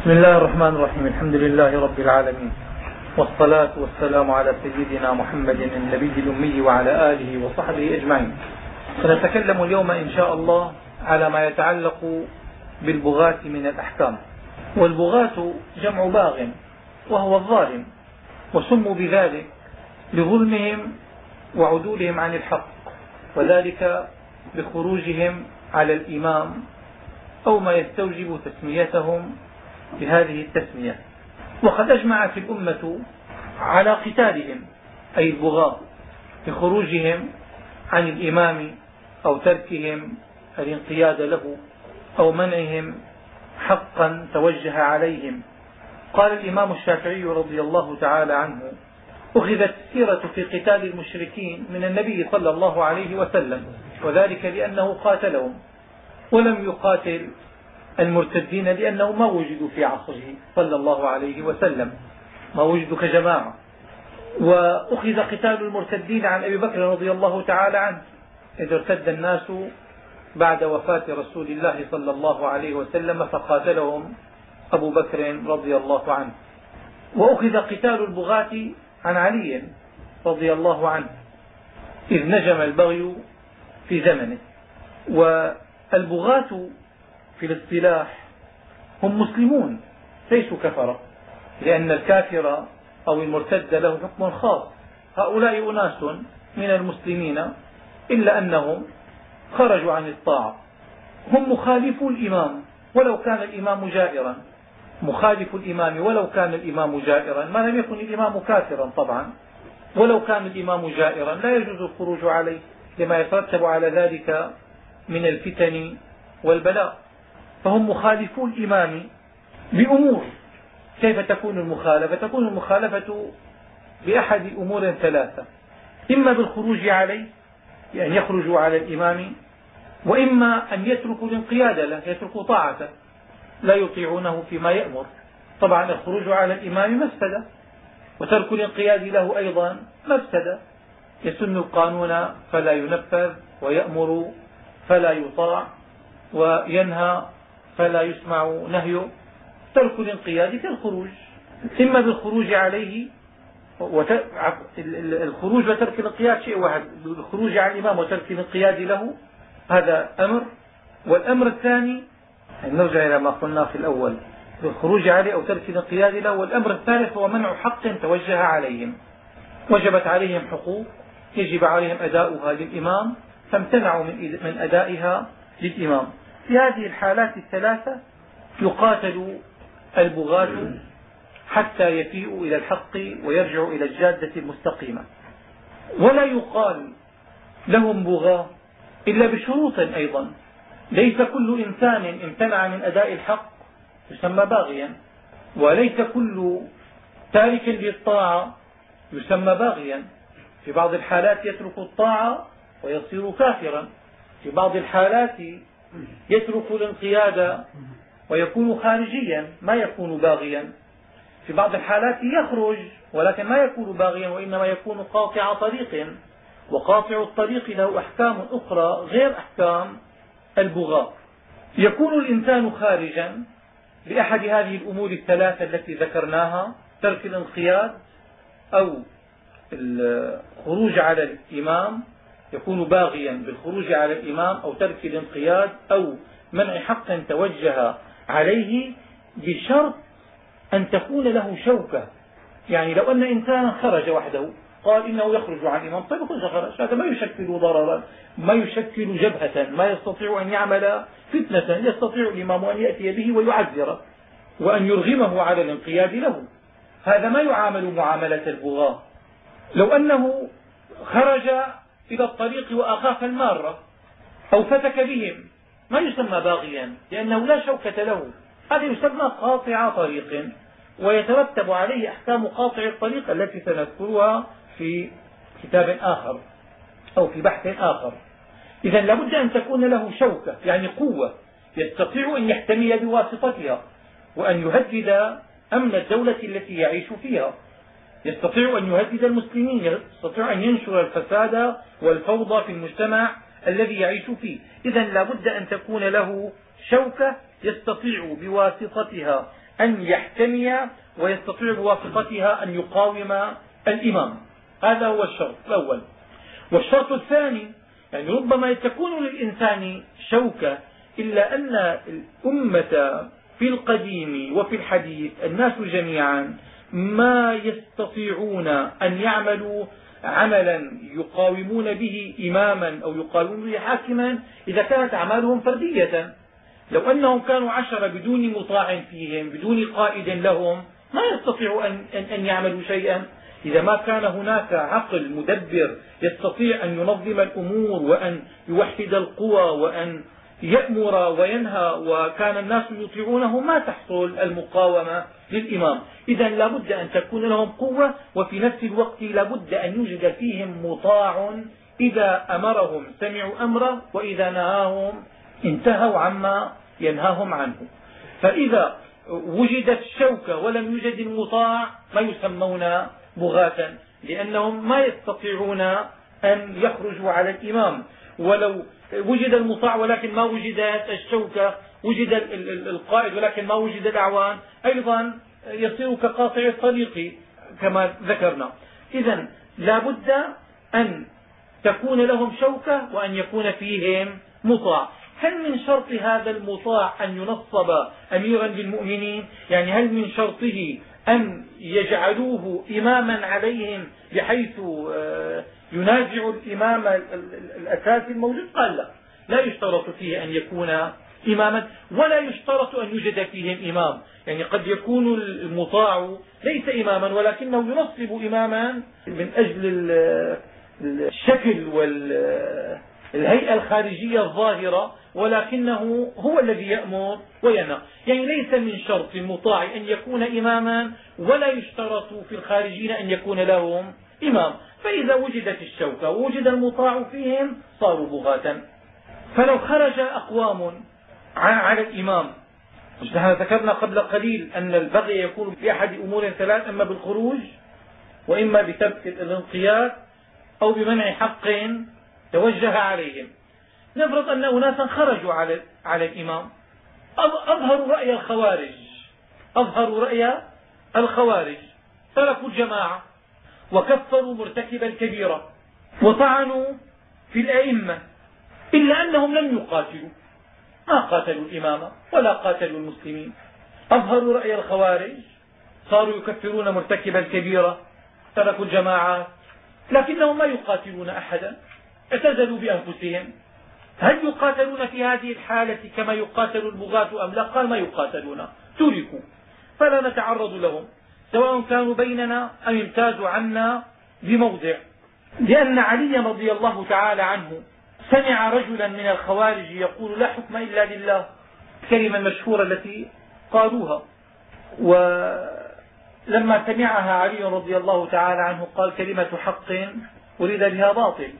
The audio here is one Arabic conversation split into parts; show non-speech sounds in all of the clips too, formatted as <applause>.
بسم الله الرحمن الرحيم الحمد لله رب العالمين والصلاة والسلام على سيدنا محمد النبي الأمي وعلى آله وصحبه أجمعين سنتكلم اليوم إن شاء الله على ما يتعلق بالبغاة من الأحكام والبغاة جمع باغ وهو الظالم وسموا بذلك لظلمهم وعدولهم عن الحق وذلك بخروجهم على الإمام أو ما يستوجب تسميتهم بهذه التسمية. وقد أجمعت الأمة على قتالهم أي البغاة بخروجهم عن الإمام أو تركهم الانقياد له أو منعهم حقا توجه عليهم. قال الإمام الشافعي رضي الله تعالى عنه أخذت السيرة في قتال المشركين من النبي صلى الله عليه وسلم وذلك لأنه قاتلهم ولم يقاتل المرتدين لأنه ما وجدوا في عصره صلى الله عليه وسلم. ما وجدوا كجماعة. وأخذ قتال المرتدين عن أبي بكر رضي الله تعالى عنه. إذ ارتد الناس بعد وفاة رسول الله صلى الله عليه وسلم فقاتلهم أبو بكر رضي الله عنه. وأخذ قتال البغاة عن علي رضي الله عنه. إذ نجم البغي في زمنه. والبغاة في الاصطلاح هم مسلمون ليسوا كفرة لأن الكافر أو المرتد له حكم خاص. هؤلاء أناس من المسلمين إلا أنهم خرجوا عن الطاعة. هم مخالفو الإمام ولو كان الإمام جائرا. مخالف الإمام ولو كان الإمام جائرا. ما لم يكن الإمام كافرا طبعا. ولو كان الإمام جائرا لا يجوز الخروج عليه لما يترتب على ذلك من الفتن والبلاء فهم مخالفو الإمام بأمور. كيف تكون المخالفة؟ تكون المخالفة بأحد أمور ثلاثة. إما بالخروج عليه بأن يخرجوا على الإمام وإما أن يتركوا الانقياد له يتركوا طاعته. لا يطيعونه فيما يأمر. طبعا الخروج على الإمام مفسدة وترك الانقياد له أيضا مفسدة. يسن القانون فلا ينفذ ويأمر فلا يطاع وينهى فلا يسمع نهيه ترك الانقياد كالخروج إما بالخروج عليه الخروج وترك الانقياد شيء واحد. الخروج على الإمام وترك الانقياد له هذا أمر. والأمر الثاني نرجع إلى ما قلنا في الأول بالخروج عليه أو ترك الانقياد له. والأمر الثالث هو منع حق توجه عليهم. وجبت عليهم حقوق يجب عليهم أداؤها للإمام فامتنعوا من أدائها للإمام. في هذه الحالات الثلاثة يقاتل البغاة حتى يفيئوا إلى الحق ويرجعوا إلى الجادة المستقيمة. ولا يقال لهم بغاة إلا بشروط أيضا. ليس كل إنسان امتنع من أداء الحق يسمى باغيا. وليس كل تارك للطاعة يسمى باغيا. في بعض الحالات يترك الطاعة ويصير كافرا. في بعض الحالات يترك الانقياد ويكون خارجيا ما يكون باغيا. في بعض الحالات يخرج ولكن ما يكون باغيا وإنما يكون قاطع طريق. وقاطع الطريق له أحكام أخرى غير أحكام البغاء. يكون الإنسان خارجا بأحد هذه الأمور الثلاثة التي ذكرناها ترك الانقياد أو الخروج على الإمام يكون باغيا بالخروج على الإمام أو ترك الانقياد أو منع حق توجه عليه بشرط أن تكون له شوكة. يعني لو أن إنسانا خرج وحده قال إنه يخرج عن الإمام. طيب خرج خرج. هذا ما يشكل ضررا ما يشكل جبهة ما يستطيع أن يعمل فتنة. يستطيع الإمام أن يأتي به ويعذره وأن يرغمه على الانقياد له. هذا ما يعامل معاملة البغاة. لو أنه خرج إلى الطريق وأخاف المارة أو فتك بهم. ما يسمى باغيا؟ لأنه لا شوكة له. هذا يسمى قاطع طريق ويترتب عليه أحكام قاطع الطريق التي سنذكرها في كتاب آخر أو في بحث آخر. إذا لابد أن تكون له شوكة يعني قوة. يستطيع أن يحتمي بواسطتها وأن يهدد أمن الدولة التي يعيش فيها. يستطيع أن يهدد المسلمين يستطيع أن ينشر الفساد والفوضى في المجتمع الذي يعيش فيه. إذا لا بد أن تكون له شوكة يستطيع بواسطتها أن يحتمي ويستطيع بواسطتها أن يقاوم الإمام. هذا هو الشرط الأول. والشرط الثاني يعني ربما تكون للإنسان شوكة إلا أن الأمة في القديم وفي الحديث الناس جميعا ما يستطيعون أن يعملوا عملا يقاومون به إماما أو يقاومون به حاكما إذا كانت أعمالهم فردية. لو أنهم كانوا عشرة بدون مطاع فيهم بدون قائد لهم ما يستطيعوا أن, أن يعملوا شيئا. إذا ما كان هناك عقل مدبر يستطيع أن ينظم الأمور وأن يوحد القوى وأن يأمر وينهى وكان الناس يطيعونه ما تحصل المقاومة للإمام. إذا لا بد أن تكون لهم قوة وفي نفس الوقت لا بد أن يوجد فيهم مطاع. إذا أمرهم سمعوا أمره وإذا نهاهم انتهوا عما ينهاهم عنه. فإذا وجدت الشوكة ولم يوجد المطاع ما يسمون بغاة لأنهم ما يستطيعون أن يخرجوا على الإمام. ولو وجد المطاع ولكن ما وجدت الشوكة وجد القائد ولكن ما وجد الأعوان. أيضا يصير كقاطع الطريق كما ذكرنا. إذا لا بد أن تكون لهم شوكة وأن يكون فيهم مطاع هل من شرط هذا المطاع أن ينصب أميرا للمؤمنين يعني هل من شرطه أن يجعلوه إماما عليهم بحيث آه، ينازع الإمام الأساسي الموجود؟ قال لا. لا يشترط فيه أن يكون إماما ولا يشترط أن يوجد فيهم إمام يعني قد يكون المطاع ليس إماما ولكنه ينصب إماما من أجل الشكل والهيئة الخارجية الظاهرة ولكنه هو الذي يأمر وينهى. يعني ليس من شرط المطاع أن يكون إماما ولا يشترط في الخارجين أن يكون لهم إمام. فإذا وجدت الشوكة ووجد المطاع فيهم صاروا بغاة. فلو خرج أقوام على الإمام نحن ذكرنا قبل قليل أن البغي يكون بأحد أمور ثلاث إما بالخروج وإما بترك الانقياد أو بمنع حق توجه عليهم. نفرض أن أناسا خرجوا على, على الإمام. أظهروا رأي الخوارج. أظهروا رأي الخوارج. تركوا الجماعة. وكفروا مرتكب الكبيرة وطعنوا في الأئمة إلا أنهم لم يقاتلوا. ما قاتلوا الإمام ولا قاتلوا المسلمين. أظهروا رأي الخوارج صاروا يكفرون مرتكب الكبيرة تركوا الجماعات لكنهم ما يقاتلون أحدا اعتزلوا بأنفسهم. هل يقاتلون في هذه الحالة كما يقاتل البغاة أم لا؟ قال ما يقاتلون. تركوا. فلا نتعرض لهم. سواء كانوا بيننا أم امتازوا عنا بموضع. لأن عليا رضي الله تعالى عنه سمع رجلا من الخوارج يقول لا حكم إلا لله. الكلمة المشهورة التي قالوها. ولما سمعها علي رضي الله تعالى عنه قال كلمة حق أريد بها باطل.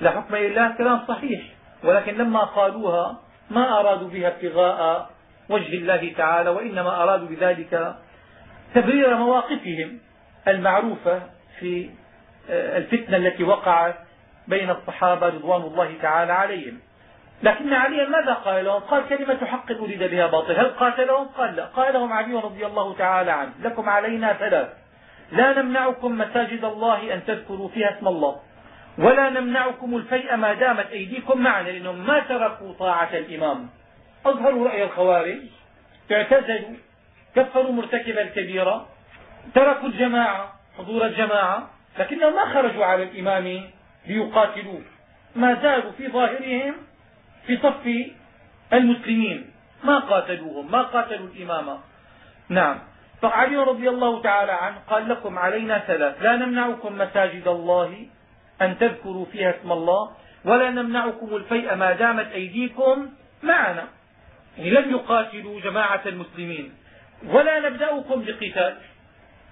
لا حكم إلا كلام صحيح. ولكن لما قالوها ما أرادوا بها ابتغاء وجه الله تعالى وإنما أرادوا بذلك تبرير مواقفهم المعروفة في آه، الفتنة التي وقعت بين الصحابة رضوان الله تعالى عليهم. لكن عليا ماذا قال لهم؟ قال كلمة حق أريد بها باطل. هل قاتلهم؟ قال لا. قال لهم علي رضي الله تعالى عنه لكم علينا ثلاث. لا نمنعكم مساجد الله أن تذكروا فيها اسم الله ولا نمنعكم الفيء ما دامت أيديكم معنا لأنهم ما تركوا طاعة الإمام. أظهروا رأي الخوارج اعتزلوا كفروا مرتكب الكبيرة تركوا الجماعة حضور الجماعة لكنهم ما خرجوا على الإمام ليقاتلوه. ما زالوا في ظاهرهم في صف المسلمين. ما قاتلوهم ما قاتلوا الإمام. نعم. فعلي رضي الله تعالى عنه قال لكم علينا ثلاث. لا نمنعكم مساجد الله أن تذكروا فيها اسم الله ولا نمنعكم الفيء ما دامت أيديكم معنا. يعني لم يقاتلوا جماعة المسلمين. ولا نبدأكم بقتال.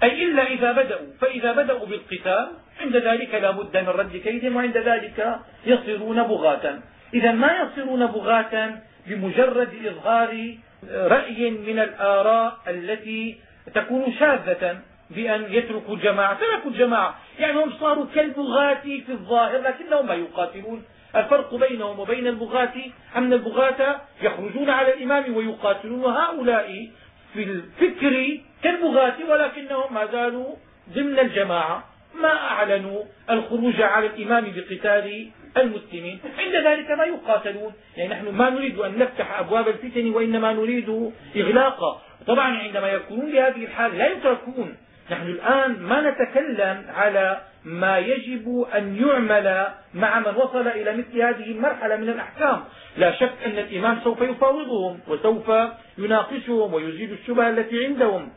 أي إلا إذا بدأوا. فإذا بدأوا بالقتال عند ذلك لا بد من رد كيدهم وعند ذلك يصيرون بغاة. إذا ما يصيرون بغاة؟ بمجرد إظهار رأي من الآراء التي تكون شاذة بأن يتركوا الجماعة. تركوا الجماعة. يعني هم صاروا كالبغاة في الظاهر لكنهم ما يقاتلون. الفرق بينهم وبين البغاة أن البغاة يخرجون على الإمام ويقاتلون. وهؤلاء في الفكر كالبغاة ولكنهم ما زالوا ضمن الجماعة ما أعلنوا الخروج على الإمام بقتال المسلمين. عند ذلك ما يقاتلون. يعني نحن ما نريد أن نفتح أبواب الفتن وإنما نريد إغلاقا طبعا عندما يكونون بهذه الحال لا يتركون. نحن الآن ما نتكلم على ما يجب أن يعمل مع من وصل إلى مثل هذه المرحلة من الأحكام. لا شك أن الإمام سوف يفاوضهم وسوف يناقشهم ويزيل الشبهة التي عندهم.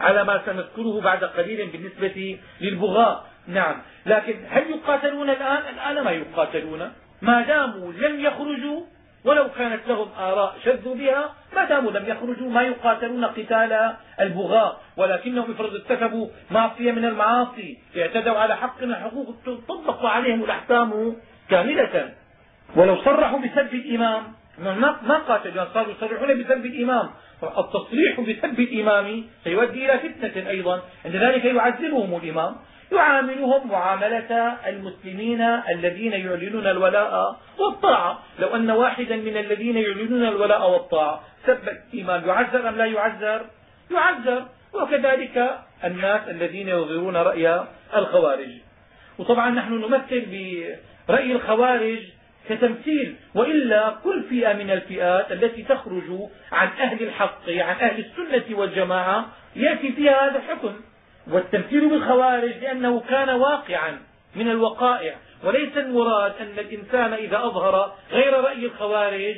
على ما سنذكره بعد قليل بالنسبة للبغاء. نعم. لكن هل يقاتلون الآن؟ الآن ما يقاتلون. ما داموا لم يخرجوا ولو كانت لهم آراء شذوا بها ما داموا لم يخرجوا ما يقاتلون قتال البغاء. ولكنهم افرض ارتكبوا معصية من المعاصي اعتدوا على حق من الحقوق تطبق عليهم الأحكام كاملة. ولو صرحوا بسب الإمام ما قاتلوا صاروا يصرحون بسب الإمام. التصريح بسب الإمام سيؤدي إلى فتنة أيضا. عند ذلك يعذبهم الإمام. يعاملهم معاملة المسلمين الذين يعلنون الولاء والطاعة. لو أن واحدا من الذين يعلنون الولاء والطاعة سب الإمام يعذر أم لا يعذر؟ يعذر. وكذلك الناس الذين يظهرون رأي الخوارج. وطبعا نحن نمثل برأي الخوارج كتمثيل وإلا كل فئة من الفئات التي تخرج عن أهل الحق عن أهل السنة والجماعة يأتي فيها هذا الحكم. والتمثيل بالخوارج لأنه كان واقعا من الوقائع. وليس المراد أن الإنسان إذا أظهر غير رأي الخوارج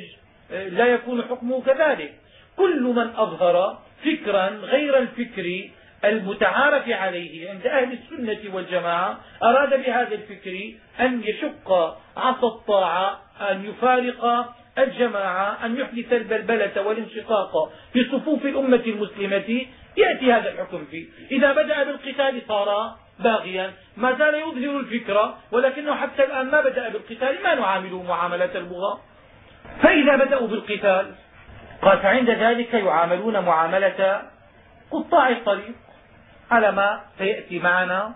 آه، لا يكون حكمه كذلك. كل من أظهر فكرا غير الفكر المتعارف عليه عند أهل السنة والجماعة أراد بهذا الفكر أن يشق عصا الطاعة أن يفارق الجماعة أن يحدث البلبلة والانشقاق في صفوف الأمة المسلمة يأتي هذا الحكم فيه. إذا بدأ بالقتال صار باغيا. ما زال يظهر الفكرة ولكنه حتى الآن ما بدأ بالقتال. ما نعامله معاملة البغاة فإذا بدأوا بالقتال قال فعند ذلك يعاملون معاملة قطاع الطريق. على ما؟ سيأتي معنا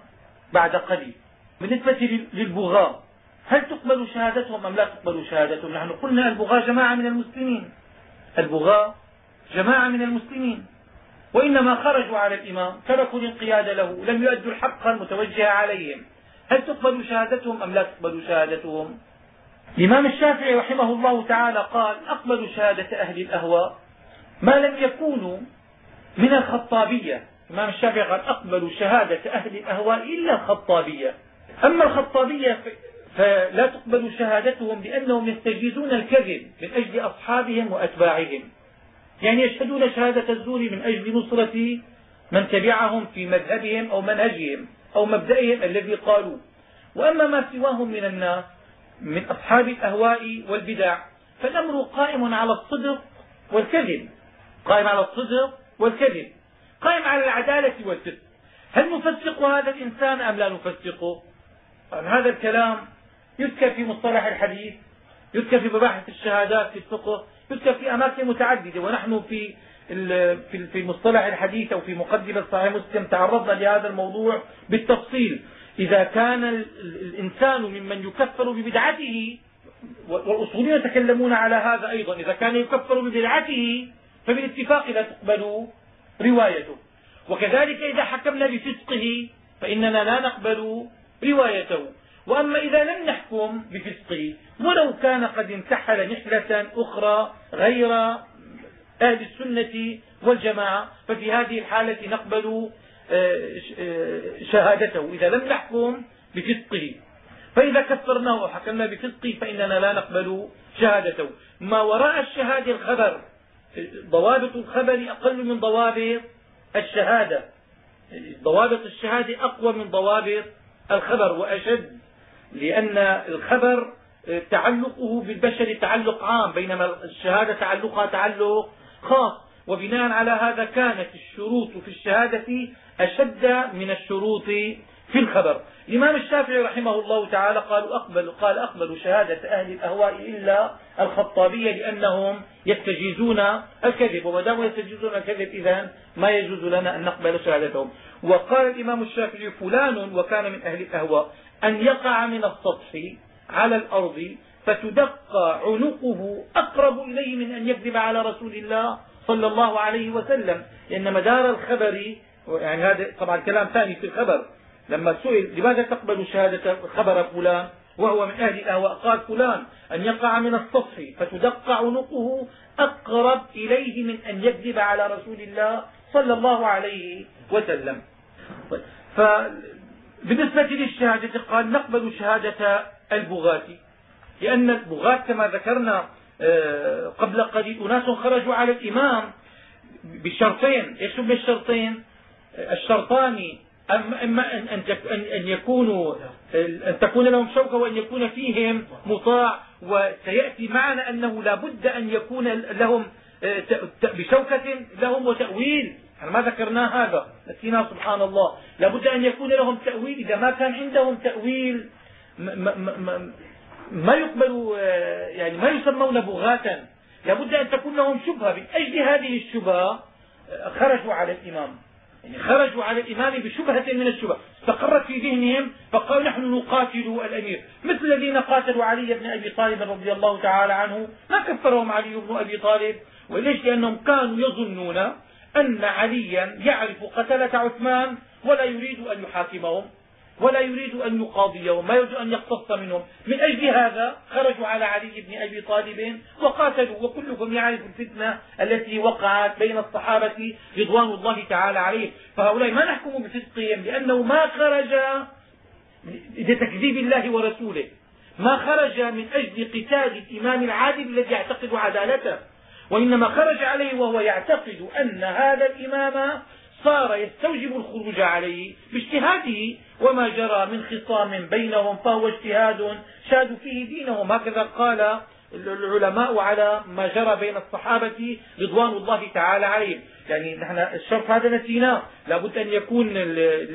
بعد قليل. بالنسبة للبغاة هل تقبل شهادتهم أم لا تقبل شهادتهم؟ نحن قلنا البغاة جماعة من المسلمين. البغاة جماعة من المسلمين. وإنما خرجوا على الإمام تركوا الانقياد له لم يؤدوا الحق المتوجه عليهم. هل تقبل شهادتهم أم لا تقبل شهادتهم؟ الإمام الشافعي رحمه الله تعالى قال أقبل شهادة أهل الأهواء ما لم يكونوا من الخطابية. الإمام الشافعي قال أقبل شهادة أهل الأهواء إلا الخطابية. أما الخطابية فلا تقبل شهادتهم لأنهم يستجيزون الكذب من أجل أصحابهم وأتباعهم. يعني يشهدون شهادة الزور من أجل نصرة من تبعهم في مذهبهم أو منهجهم أو مبدئهم الذي قالوا. وأما ما سواهم من الناس من أصحاب الأهواء والبدع فالأمر قائم على الصدق والكذب. قائم على الصدق والكذب. قائم على العدالة والفسق. هل نفسق هذا الإنسان أم لا نفسقه هذا الكلام يذكر في مصطلح الحديث يذكر في مباحث الشهادات في الفقه يذكر في أماكن متعددة. ونحن في في مصطلح الحديث أو في مقدمة صحيح مسلم تعرضنا لهذا الموضوع بالتفصيل. إذا كان الإنسان ممن يكفر ببدعته والأصوليون يتكلمون على هذا أيضا إذا كان يكفر ببدعته فبالاتفاق لا تقبل روايته. وكذلك إذا حكمنا بفسقه فإننا لا نقبل روايته. وأما إذا لم نحكم بفسقه ولو كان قد انتحل نحلة أخرى غير أهل السنة والجماعة ففي هذه الحالة نقبل آه، آه، شهادته. إذا لم نحكم بفسقه. فإذا كفرناه وحكمنا بفسقه فإننا لا نقبل شهادته. ما وراء الشهادة الخبر ضوابط الخبر أقل من ضوابط الشهادة. ضوابط الشهادة أقوى من ضوابط الخبر وأشد لأن الخبر تعلقه بالبشر تعلق عام بينما الشهادة تعلقها تعلق خاص. وبناء على هذا كانت الشروط في الشهادة أشد من الشروط في الخبر. الإمام الشافعي رحمه الله تعالى قال أقبل, قال أقبل شهادة أهل الأهواء إلا الخطابية لأنهم يستجيزون الكذب. وما داموا يستجيزون الكذب إذا ما يجوز لنا أن نقبل شهادتهم. وقال الإمام الشافعي فلان وكان من أهل الأهواء أن يقع من السطح على الأرض فتدق عنقه أقرب إليه من أن يكذب على رسول الله صلى الله عليه وسلم. لأن مدار الخبر يعني هذا طبعا كلام ثاني في الخبر. لما سئل لماذا تقبل شهادة خبر فلان؟ وهو من أهل الأهواء قال فلان أن يقع من السطح فتدق عنقه أقرب إليه من أن يكذب على رسول الله صلى الله عليه وسلم. فبالنسبة للشهادة قال نقبل شهادة البغاة لأن البغاة كما ذكرنا آه، قبل قليل أناس خرجوا على الإمام بشرطين إيش هم الشرطين الشرطان اما ان أن يكونوا أن تكون لهم شوكة وأن يكون فيهم مطاع. وسيأتي معنا أنه لا بد أن يكون لهم آه، بشوكة لهم وتأويل. إحنا ما ذكرنا هذا نسينا سبحان الله. لا بد أن يكون لهم تأويل. إذا ما كان عندهم تأويل ما, ما, ما يقبل آه، يعني ما يسمون بغاة. لا بد أن تكون لهم شبهة. من أجل هذه الشبهة آه، خرجوا على الإمام. يعني خرجوا على الإمام بشبهة من الشبه استقرت في ذهنهم فقالوا نحن نقاتل الأمير. مثل الذين قاتلوا علي بن أبي طالب رضي الله تعالى عنه. ما كفرهم علي بن أبي طالب. وليش؟ لأنهم كانوا يظنون أن عليا يعرف قتلة عثمان ولا يريد أن يحاكمهم. ولا يريد أن يقاضيهم ما يريد أن يقتص منهم. من أجل هذا خرجوا على علي بن أبي طالب وقاتلوا وكلكم يعرف الفتنة التي وقعت بين الصحابة رضوان الله تعالى عليهم. فهؤلاء ما نحكم بفسقهم لأنه ما خرج لتكذيب الله ورسوله. ما خرج من أجل قتال الإمام العادل الذي يعتقد عدالته. وإنما خرج عليه وهو يعتقد أن هذا الإمام صار يستوجب الخروج عليه باجتهاده وما جرى من خصام بينهم فهو اجتهاد شادوا فيه دينهم. هكذا قال العلماء على ما جرى بين الصحابة رضوان الله تعالى عليهم. يعني نحن الشرط هذا نسيناه. لابد أن يكون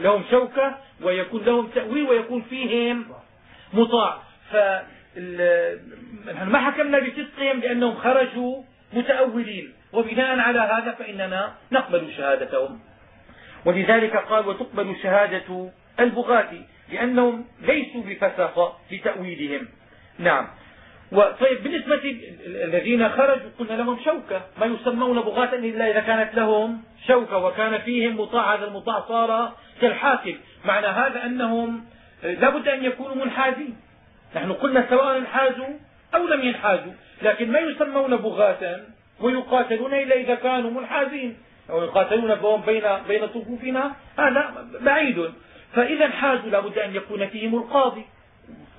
لهم شوكة ويكون لهم تأويل ويكون فيهم مطاع. نحن ما حكمنا بفسقهم لأنهم خرجوا متأولين. وبناء على هذا فإننا نقبل شهادتهم. ولذلك قال وتقبل شهادة البغاة لأنهم ليسوا بفسقة لتأويلهم. نعم. طيب بالنسبة الذين خرجوا قلنا لهم شوكة. ما يسمون بغاة إلا إذا كانت لهم شوكة وكان فيهم مطاع هذا المطاع صار كالحاكم. معنى هذا أنهم لا بد أن يكونوا منحازين. نحن قلنا سواء انحازوا أو لم ينحازوا لكن ما يسمون بغاة ويقاتلون إلا إذا كانوا منحازين. أو يقاتلون بهم بين بين صفوفنا هذا بعيد. فإذا حازوا لابد أن يكون فيهم القاضي.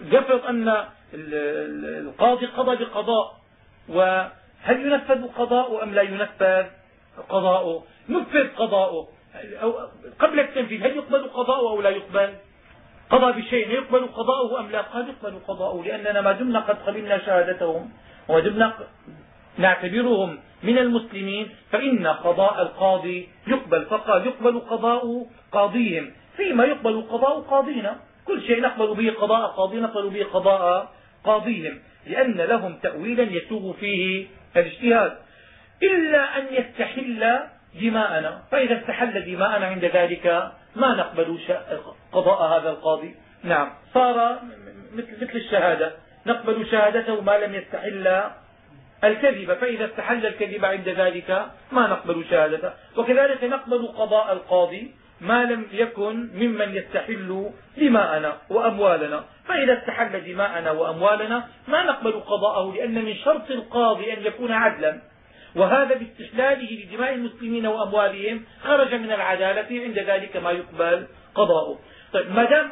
يفرض أن القاضي قضى بقضاء. وهل ينفذ قضاؤه أم لا ينفذ قضاؤه نفذ قضاؤه قبل التنفيذ هل يقبل قضاؤه أو لا يقبل؟ قضى بشيء يقبل قضاؤه أم لا؟ قال يقبل قضاؤه لأننا ما دمنا قد قبلنا شهادتهم وما دمنا نعتبرهم من المسلمين فإن قضاء القاضي يقبل فقال يقبل قضاء قاضيهم. فيما يقبل قضاء قاضينا كل شيء نقبل به قضاء قاضي نقبل به قضاء قاضيهم لأن لهم تأويلا يسوغ فيه الاجتهاد. إلا أن يستحل دماءنا فإذا استحل دماءنا عند ذلك ما نقبل قضاء هذا القاضي. نعم صار مثل الشهادة. نقبل شهادته ما لم يستحل الكذب فإذا استحل الكذب عند ذلك ما نقبل شهادته. وكذلك نقبل قضاء القاضي ما لم يكن ممن يستحل دماءنا وأموالنا. فإذا استحل دماءنا وأموالنا ما نقبل قضاءه لأن من شرط القاضي أن يكون عدلا. وهذا باستحلاله لدماء المسلمين وأموالهم خرج من العدالة عند ذلك ما يقبل قضاؤه. طيب ما دام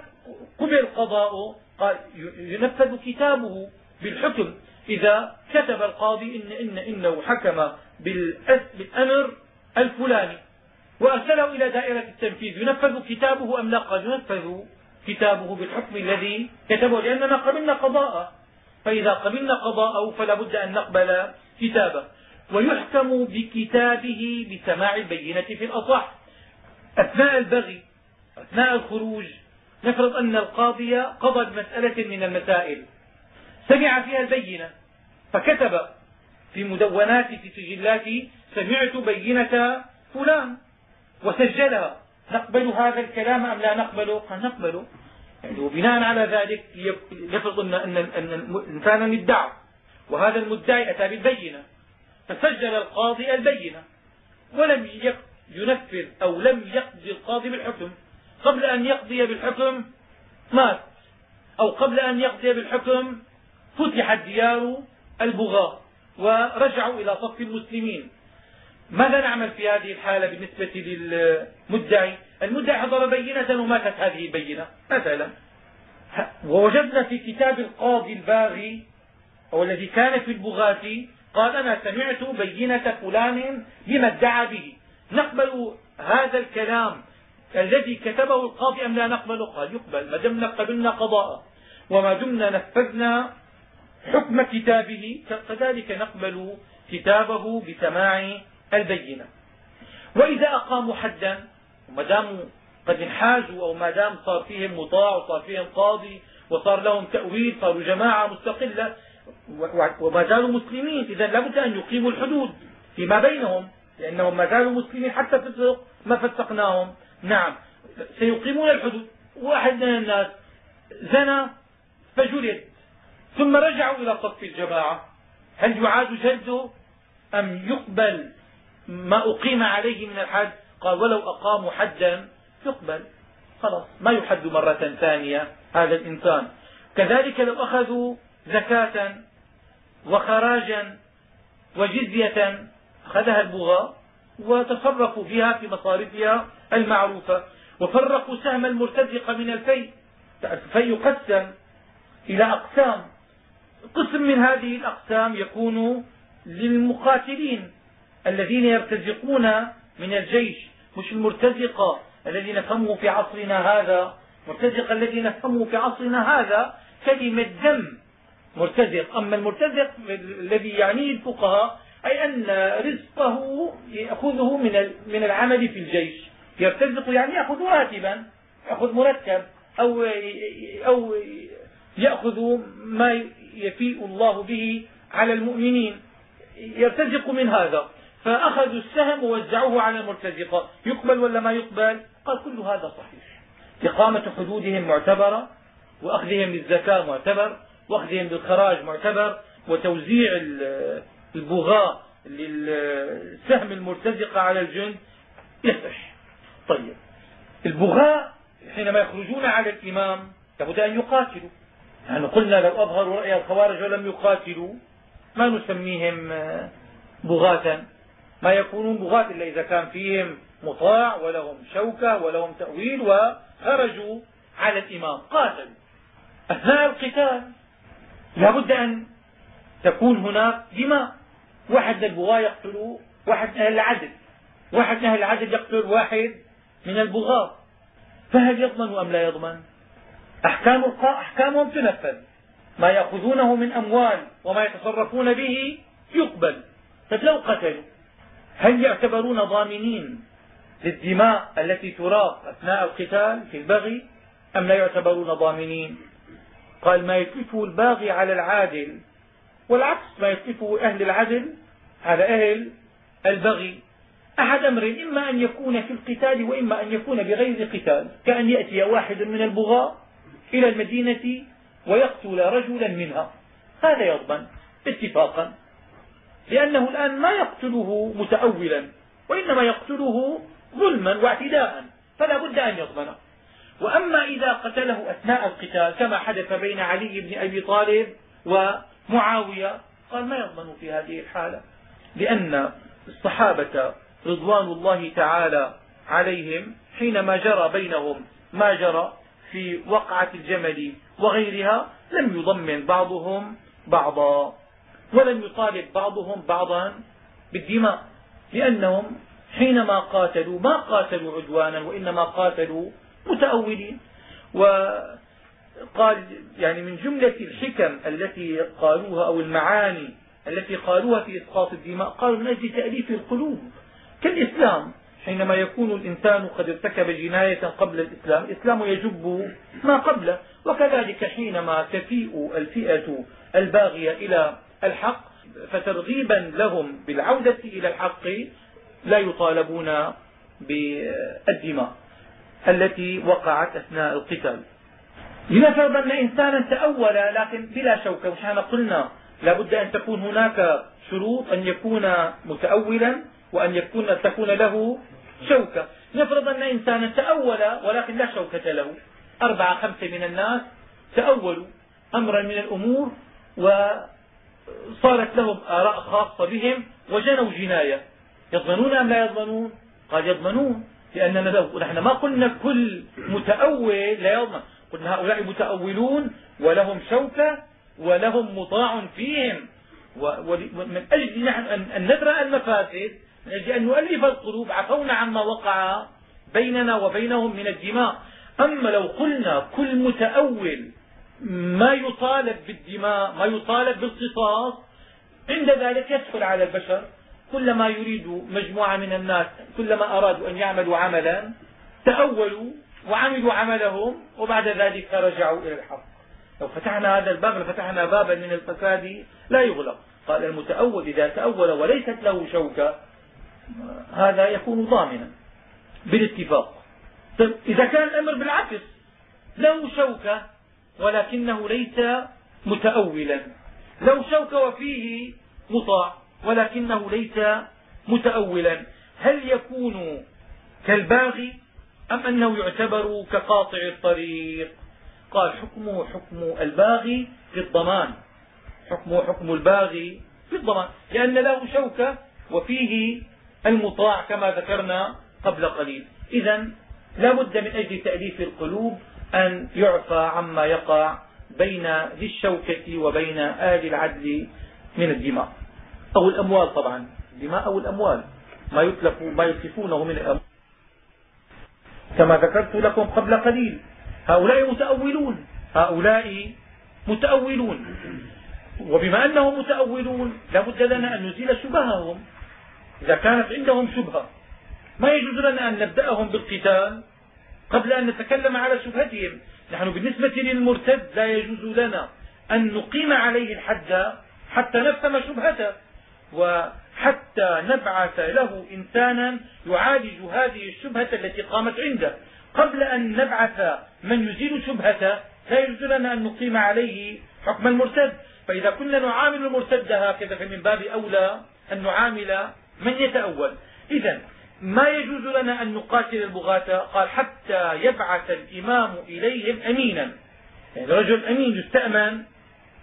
قبل قضاؤه قال ينفذ كتابه بالحكم. إذا كتب القاضي إن, إن إنه حكم بالأمر الفلاني وأرسله إلى دائرة التنفيذ ينفذ كتابه أم لا؟ قال ينفذ كتابه بالحكم الذي كتبه لأننا قبلنا قضاءه فإذا قبلنا قضاءه فلا بد أن نقبل كتابه. ويحكم بكتابه بسماع البينة في الأصح. أثناء البغي أثناء الخروج نفرض أن القاضي قضى بمسألة من المسائل. سمع فيها البينة فكتب في مدونات في سجلاتي سمعت بينة فلان وسجلها نقبل هذا الكلام أم لا نقبله قال نقبله يعني وبناء على ذلك يفرض أن, أن الإنسان ادعى وهذا المدعي أتى بالبينة فسجل القاضي البينة ولم ينفذ أو لم يقضي القاضي بالحكم. قبل أن يقضي بالحكم مات أو قبل أن يقضي بالحكم فتحت ديار البغاة ورجعوا إلى صف المسلمين. ماذا نعمل في هذه الحالة بالنسبة للمدعي؟ المدعي حضر بينة وماتت هذه البينة مثلا. ووجدنا في كتاب القاضي الباغي أو الذي كان في البغاة قال أنا سمعت بينة فلان بما ادعى به. نقبل هذا الكلام الذي كتبه القاضي أم لا نقبله قال يقبل ما دمنا قبلنا قضاء. وما دمنا نفذنا حكم كتابه كذلك نقبل كتابه بسماع البينة. وإذا أقاموا حدا وما داموا قد انحازوا أو ما دام صار فيهم مطاع وصار فيهم قاضي وصار لهم تأويل صاروا جماعة مستقلة وما زالوا مسلمين إذا لابد أن يقيموا الحدود فيما بينهم لأنهم ما زالوا مسلمين حتى فسق ما فسقناهم. نعم سيقيمون الحدود. واحد من الناس زنى فجلد ثم رجعوا إلى صف الجماعة. هل يعاد جلده أم يقبل ما أقيم عليه من الحد قال ولو أقاموا حدا يقبل. خلاص ما يحد مرة ثانية هذا الإنسان. كذلك لو أخذوا زكاة وخراجا وجزية أخذها البغاة وتصرفوا بها في مصارفها المعروفة وفرقوا سهم المرتزقة من الفي الفي يقسم إلى أقسام. قسم من هذه الأقسام يكون للمقاتلين الذين يرتزقون من الجيش مش المرتزقة الذي نفهمه في عصرنا هذا. مرتزق الذي نفهمه في عصرنا هذا كلمة دم مرتزق. أما المرتزق الذي يعنيه الفقهاء أي أن رزقه يأخذه من من العمل في الجيش. يرتزق يعني يأخذ راتبا يأخذ مرتب أو أو يأخذ ما يفيء الله به على المؤمنين. يرتزق من هذا. فأخذوا السهم ووزعوه على المرتزقة يقبل ولا ما يقبل؟ قال كل هذا صحيح. إقامة حدودهم معتبرة وأخذهم للزكاة معتبر وأخذهم بالخراج معتبر وتوزيع البغاء للسهم المرتزقة على الجند يصح. طيب. البغاء حينما يخرجون على الإمام لابد أن يقاتلوا. يعني قلنا لو أظهروا رأي الخوارج ولم يقاتلوا ما نسميهم بغاة. ما يكونون بغاة إلا إذا كان فيهم مطاع ولهم شوكة ولهم تأويل وخرجوا على الإمام قاتلوا. أثناء القتال لا بد أن تكون هناك دماء. واحد من البغاة يقتل واحد من أهل العدل. واحد من أهل العدل يقتل واحد من البغاة. فهل يضمن أم لا يضمن؟ أحكام أحكامهم تنفذ. ما يأخذونه من أموال وما يتصرفون به يقبل. طيب لو قتلوا هل يعتبرون ضامنين للدماء التي تراق أثناء القتال في البغي أم لا يعتبرون ضامنين؟ قال ما يتلفه الباغي على العادل والعكس ما يتلفه أهل العدل على أهل البغي. أحد أمر إما أن يكون في القتال وإما أن يكون بغير قتال كأن يأتي واحد من البغاة إلى المدينة ويقتل رجلا منها. هذا يضمن اتفاقا. لأنه الآن ما يقتله متأولا وإنما يقتله ظلما واعتداء فلا بد أن يضمنه. وأما إذا قتله أثناء القتال كما حدث بين علي بن أبي طالب ومعاوية قال ما يضمن في هذه الحالة؟ لأن الصحابة رضوان الله تعالى عليهم حينما جرى بينهم ما جرى؟ في وقعة الجمل وغيرها لم يضمن بعضهم بعضا ولم يطالب بعضهم بعضا بالدماء لأنهم حينما قاتلوا ما قاتلوا عدوانا وإنما قاتلوا متأولين. وقال يعني من جملة الحكم التي قالوها أو المعاني التي قالوها في إسقاط الدماء قالوا من أجل تأليف القلوب كالإسلام. حينما يكون الإنسان قد ارتكب جناية قبل الإسلام الإسلام يجب ما قبله. وكذلك حينما تفيء الفئة الباغية إلى الحق فترغيبا لهم بالعودة إلى الحق لا يطالبون بالدماء التي وقعت أثناء القتال. لنفرض أن إنسانا تأول لكن بلا شوكة وحنا قلنا لا بد أن تكون هناك شروط أن يكون متأولا وأن يكون تكون له شوكة. نفرض أن إنسانا تأول ولكن لا شوكة له. أربعة خمسة من الناس تأولوا أمرا من الأمور وصارت لهم آراء خاصة بهم وجنوا جناية. يضمنون أم لا يضمنون قال يضمنون لأننا نحن ما قلنا كل متأول لا يضمن قلنا هؤلاء متأولون ولهم شوكة ولهم مطاع فيهم. ومن أجل نحن أن ندرأ المفاسد من أجل أن نؤلف القلوب عفونا عما وقع بيننا وبينهم من الدماء. أما لو قلنا كل متأول ما يطالب بالدماء ما يطالب بالقصاص عند ذلك يدخل على البشر. كلما يريد مجموعة من الناس كلما أرادوا أن يعملوا عملا تأولوا وعملوا عملهم وبعد ذلك رجعوا إلى الحق. لو فتحنا هذا الباب لفتحنا بابا من الفساد لا يغلق. قال المتأول إذا تأول وليست له شوكة هذا يكون ضامنا بالاتفاق. طيب إذا كان الأمر بالعكس له شوكة ولكنه ليس متأولا. له شوكة وفيه مطاع ولكنه ليس متأولا. هل يكون كالباغي أم أنه يعتبر كقاطع الطريق؟ قال حكمه حكم الباغي في الضمان. حكمه حكم الباغي في الضمان. لأن له شوكة وفيه المطاع كما ذكرنا قبل قليل. إذا لا بد من أجل تأليف القلوب أن يعفى عما يقع بين ذي الشوكة وبين آل العدل من الدماء. أو الأموال طبعا. الدماء أو الأموال. ما يتلف ما يتلفونه من الأموال. كما ذكرت لكم قبل قليل. هؤلاء متأولون. هؤلاء متأولون. وبما أنهم متأولون لا بد لنا أن نزيل شبههم. إذا كانت عندهم شبهة ما يجوز لنا أن نبدأهم بالقتال قبل أن نتكلم على شبهتهم. نحن بالنسبة للمرتد لا يجوز لنا أن نقيم عليه الحد حتى نفهم شبهته وحتى نبعث له إنسانا يعالج هذه الشبهة التي قامت عنده. قبل أن نبعث من يزيل شبهته لا يجوز لنا أن نقيم عليه حكم المرتد. فإذا كنا نعامل المرتد هكذا فمن باب أولى أن نعامل من يتأول؟ إذا ما يجوز لنا أن نقاتل البغاة؟ قال حتى يبعث الإمام إليهم أمينا. يعني رجل أمين يستأمن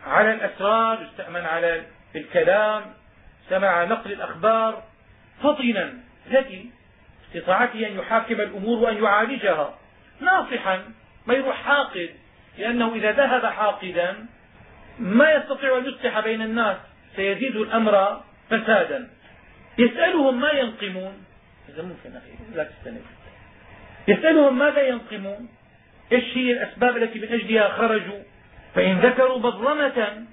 على الأسرار يستأمن على الكلام سمع نقل الأخبار. فطنا ذكي استطاعته أن يحاكم الأمور وأن يعالجها. ناصحا ما يروح حاقد لأنه إذا ذهب حاقدا ما يستطيع أن يصلح بين الناس. سيزيد الأمر فسادا. يسألهم ما ينقمون. إذا ممكن أخي لا تستند يسألهم ماذا ينقمون؟ إيش هي الأسباب التي من أجلها خرجوا؟ فإن ذكروا مظلمة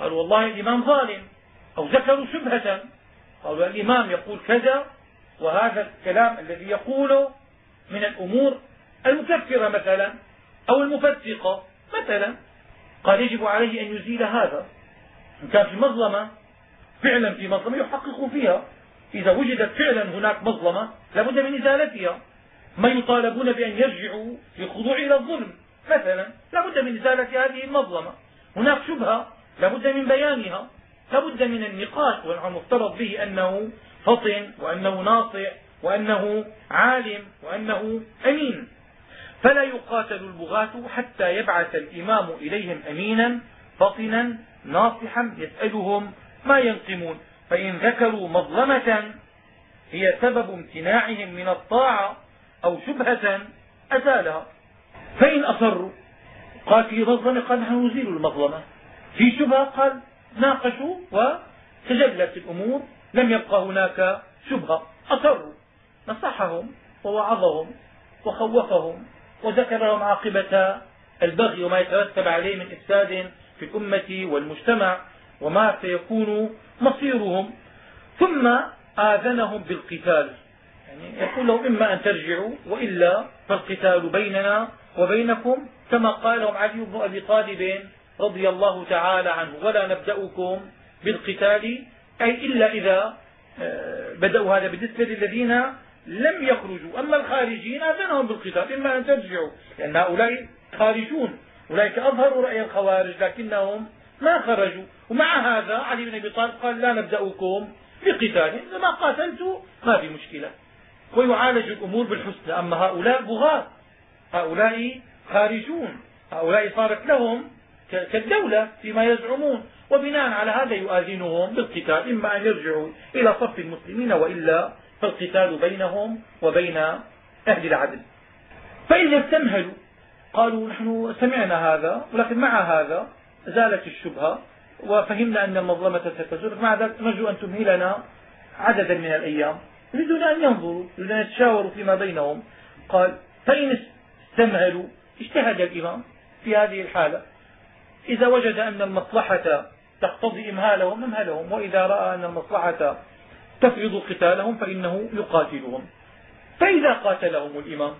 قالوا والله الإمام ظالم. أو ذكروا شبهة قالوا الإمام يقول كذا وهذا الكلام الذي يقوله من الأمور المكفرة مثلا أو المفسقة مثلا. قال يجب عليه أن يزيل هذا. إن كان في مظلمة فعلا في مظلمة يحقق فيها. إذا وجدت فعلا هناك مظلمة لابد من إزالتها. ما يطالبون بأن يرجعوا للخضوع إلى الظلم. مثلا لابد من إزالة هذه المظلمة. هناك شبهة لابد من بيانها. لابد من النقاش والمفترض به أنه فطن وأنه ناصع وأنه عالم وأنه أمين. فلا يقاتل البغاة حتى يبعث الإمام إليهم أمينا فطنا ناصحا يسألهم ما ينقمون. فإن ذكروا مظلمة هي سبب امتناعهم من الطاعة أو شبهة أزالها. فإن أصروا قال في مظلمة قال نحن نزيل المظلمة. في شبهة قال ناقشوا وتجلت الأمور لم يبقى هناك شبهة. أصروا. نصحهم ووعظهم وخوفهم وذكر لهم عاقبة البغي وما يترتب عليه من إفساد في الأمة والمجتمع وما سيكون مصيرهم ثم آذنهم بالقتال. يعني يقول لهم إما أن ترجعوا وإلا فالقتال بيننا وبينكم كما قال لهم علي بن أبي طالب رضي الله تعالى عنه ولا نبدأكم بالقتال. أي إلا إذا آه، بدأوا هذا بالنسبة للذين لم يخرجوا. أما الخارجين آذنهم بالقتال إما أن ترجعوا. لأن هؤلاء خارجون. أولئك أظهروا رأي الخوارج لكنهم ما خرجوا. ومع هذا علي بن أبي طالب قال لا نبدأكم بقتال. ما قاتلتوا ما في مشكلة. ويعالج الأمور بالحسنى. أما هؤلاء بغاة هؤلاء خارجون. هؤلاء صارت لهم كالدولة فيما يزعمون. وبناء على هذا يؤذنهم بالقتال. إما أن يرجعوا إلى صف المسلمين وإلا فالقتال بينهم وبين أهل العدل. فإذا استمهلوا قالوا نحن سمعنا هذا ولكن مع هذا زالت الشبهة وفهمنا أن المظلمة ستزول مع ذلك نرجو أن تمهلنا عددا من الأيام. يريدون أن ينظروا يريدون أن يتشاوروا فيما بينهم. قال فإن استمهلوا اجتهد الإمام في هذه الحالة. إذا وجد أن المصلحة تقتضي إمهالهم امهلهم وإذا رأى أن المصلحة تفرض قتالهم فإنه يقاتلهم. فإذا قاتلهم الإمام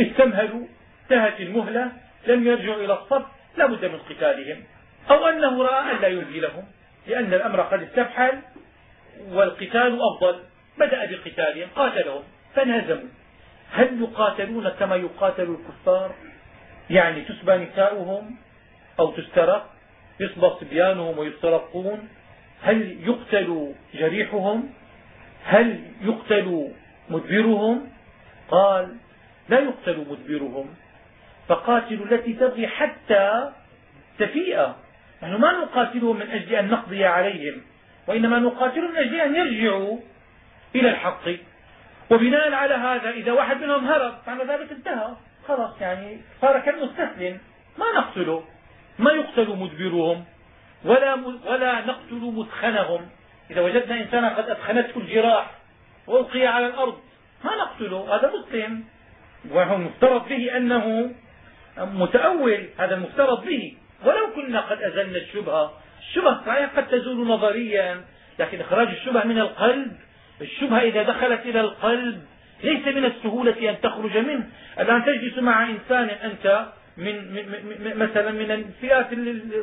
استمهلوا انتهت المهلة لم يرجعوا إلى الصف لا بد من قتالهم أو أنه رأى أن لا يمهلهم لأن الأمر قد استفحل والقتال أفضل. بدأ بقتالهم قاتلهم فانهزموا. هل يقاتلون كما يقاتل الكفار؟ يعني تسبى نساؤهم أو تسترق يصبى صبيانهم ويسترقون. هل يقتل جريحهم؟ هل يقتل مدبرهم؟ قال لا يقتل مدبرهم. فقاتلوا التي تبغي حتى تفيء. نحن ما نقاتلهم من أجل أن نقضي عليهم وإنما نقاتلهم من أجل أن يرجعوا إلى الحق. وبناء على هذا إذا واحد منهم هرب فعلى ذلك انتهى. خلاص يعني صار كالمستسلم. ما نقتله. ما يقتل مدبرهم ولا ولا نقتل مدخنهم. إذا وجدنا إنسانا قد أدخنته الجراح وألقي على الأرض ما نقتله. هذا مسلم. وهو المفترض به أنه متأول هذا المفترض به. ولو كنا قد أزلنا الشبهة الشبهة صحيح قد تزول نظريا لكن إخراج الشبهة من القلب الشبهة إذا دخلت إلى القلب ليس من السهولة أن تخرج منه. الآن تجلس مع إنسان أنت من مثلا من الفئات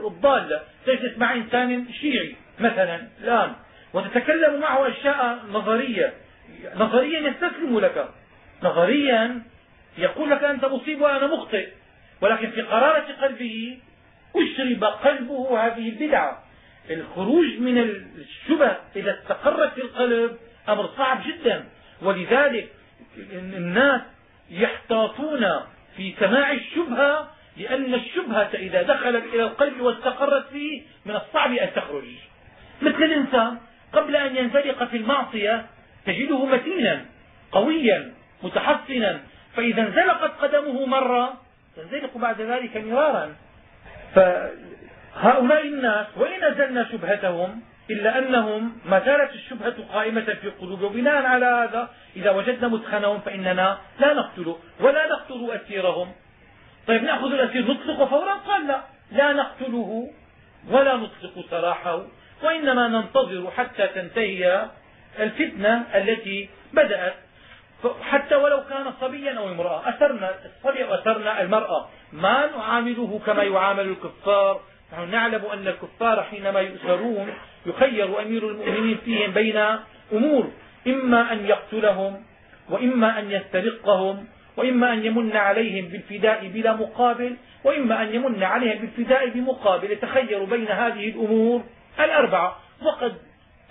الضالة. تجلس مع إنسان شيعي مثلا الآن وتتكلم معه أشياء نظرية. نظريا يستسلم لك. نظريا يقول لك أنت مصيب وأنا مخطئ. ولكن في قرارة قلبه أشرب قلبه هذه البدعة. الخروج من الشبه إذا استقرت في القلب أمر صعب جدا. ولذلك الناس يحتاطون في سماع الشبهة لأن الشبهة إذا دخلت إلى القلب واستقرت فيه من الصعب أن تخرج. مثل الإنسان قبل أن ينزلق في المعصية تجده متينا قويا متحصنا فإذا انزلقت قدمه مرة تنزلق بعد ذلك مرارا. فهؤلاء الناس وإن أزلنا شبهتهم إلا أنهم ما زالت الشبهة قائمة في قلوبهم. وبناء على هذا إذا وجدنا مدخنهم فإننا لا نقتل ولا نقتل أسيرهم. طيب نأخذ الأسير نطلق فورا؟ قال لا. لا نقتله ولا نطلق سراحه وإنما ننتظر حتى تنتهي الفتنة التي بدأت حتى ولو كان صبيا أو امرأة أسرنا الصبي وأسرنا المرأة. ما نعامله كما يعامل الكفار. نحن نعلم أن الكفار حينما يؤسرون يخير أمير المؤمنين فيهم بين أمور. إما أن يقتلهم وإما أن يسترقهم وإما أن يمن عليهم بالفداء بلا مقابل وإما أن يمن عليهم بالفداء بمقابل. يتخير بين هذه الأمور الأربعة. وقد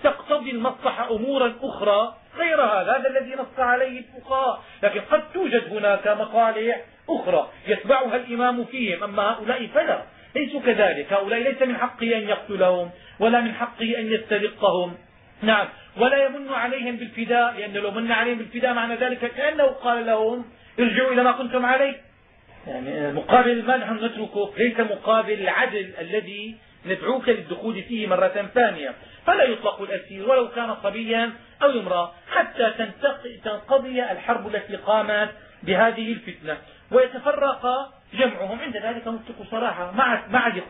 تقتضي المصلحة أمورا أخرى. غير هذا هذا الذي نص عليه الفقهاء. لكن قد توجد هناك مصالح أخرى يتبعها الإمام فيهم أما هؤلاء فلا. ليسوا كذلك. هؤلاء ليس من حقه أن يقتلهم ولا من حقه أن يسترقهم نعم. ولا يمن عليهم بالفداء لأن لو من عليهم بالفداء معنى ذلك كأنه قال لهم ارجعوا إلى ما كنتم عليه. يعني مقابل ما نحن نتركه ليس مقابل العدل الذي ندعوك للدخول فيه مرة ثانية. فلا يطلق الأسير ولو كان صبيا أو امرأة حتى تنقضي الحرب التي قامت بهذه الفتنة. ويتفرق جمعهم. عند ذلك نطلق سراحه ما عاد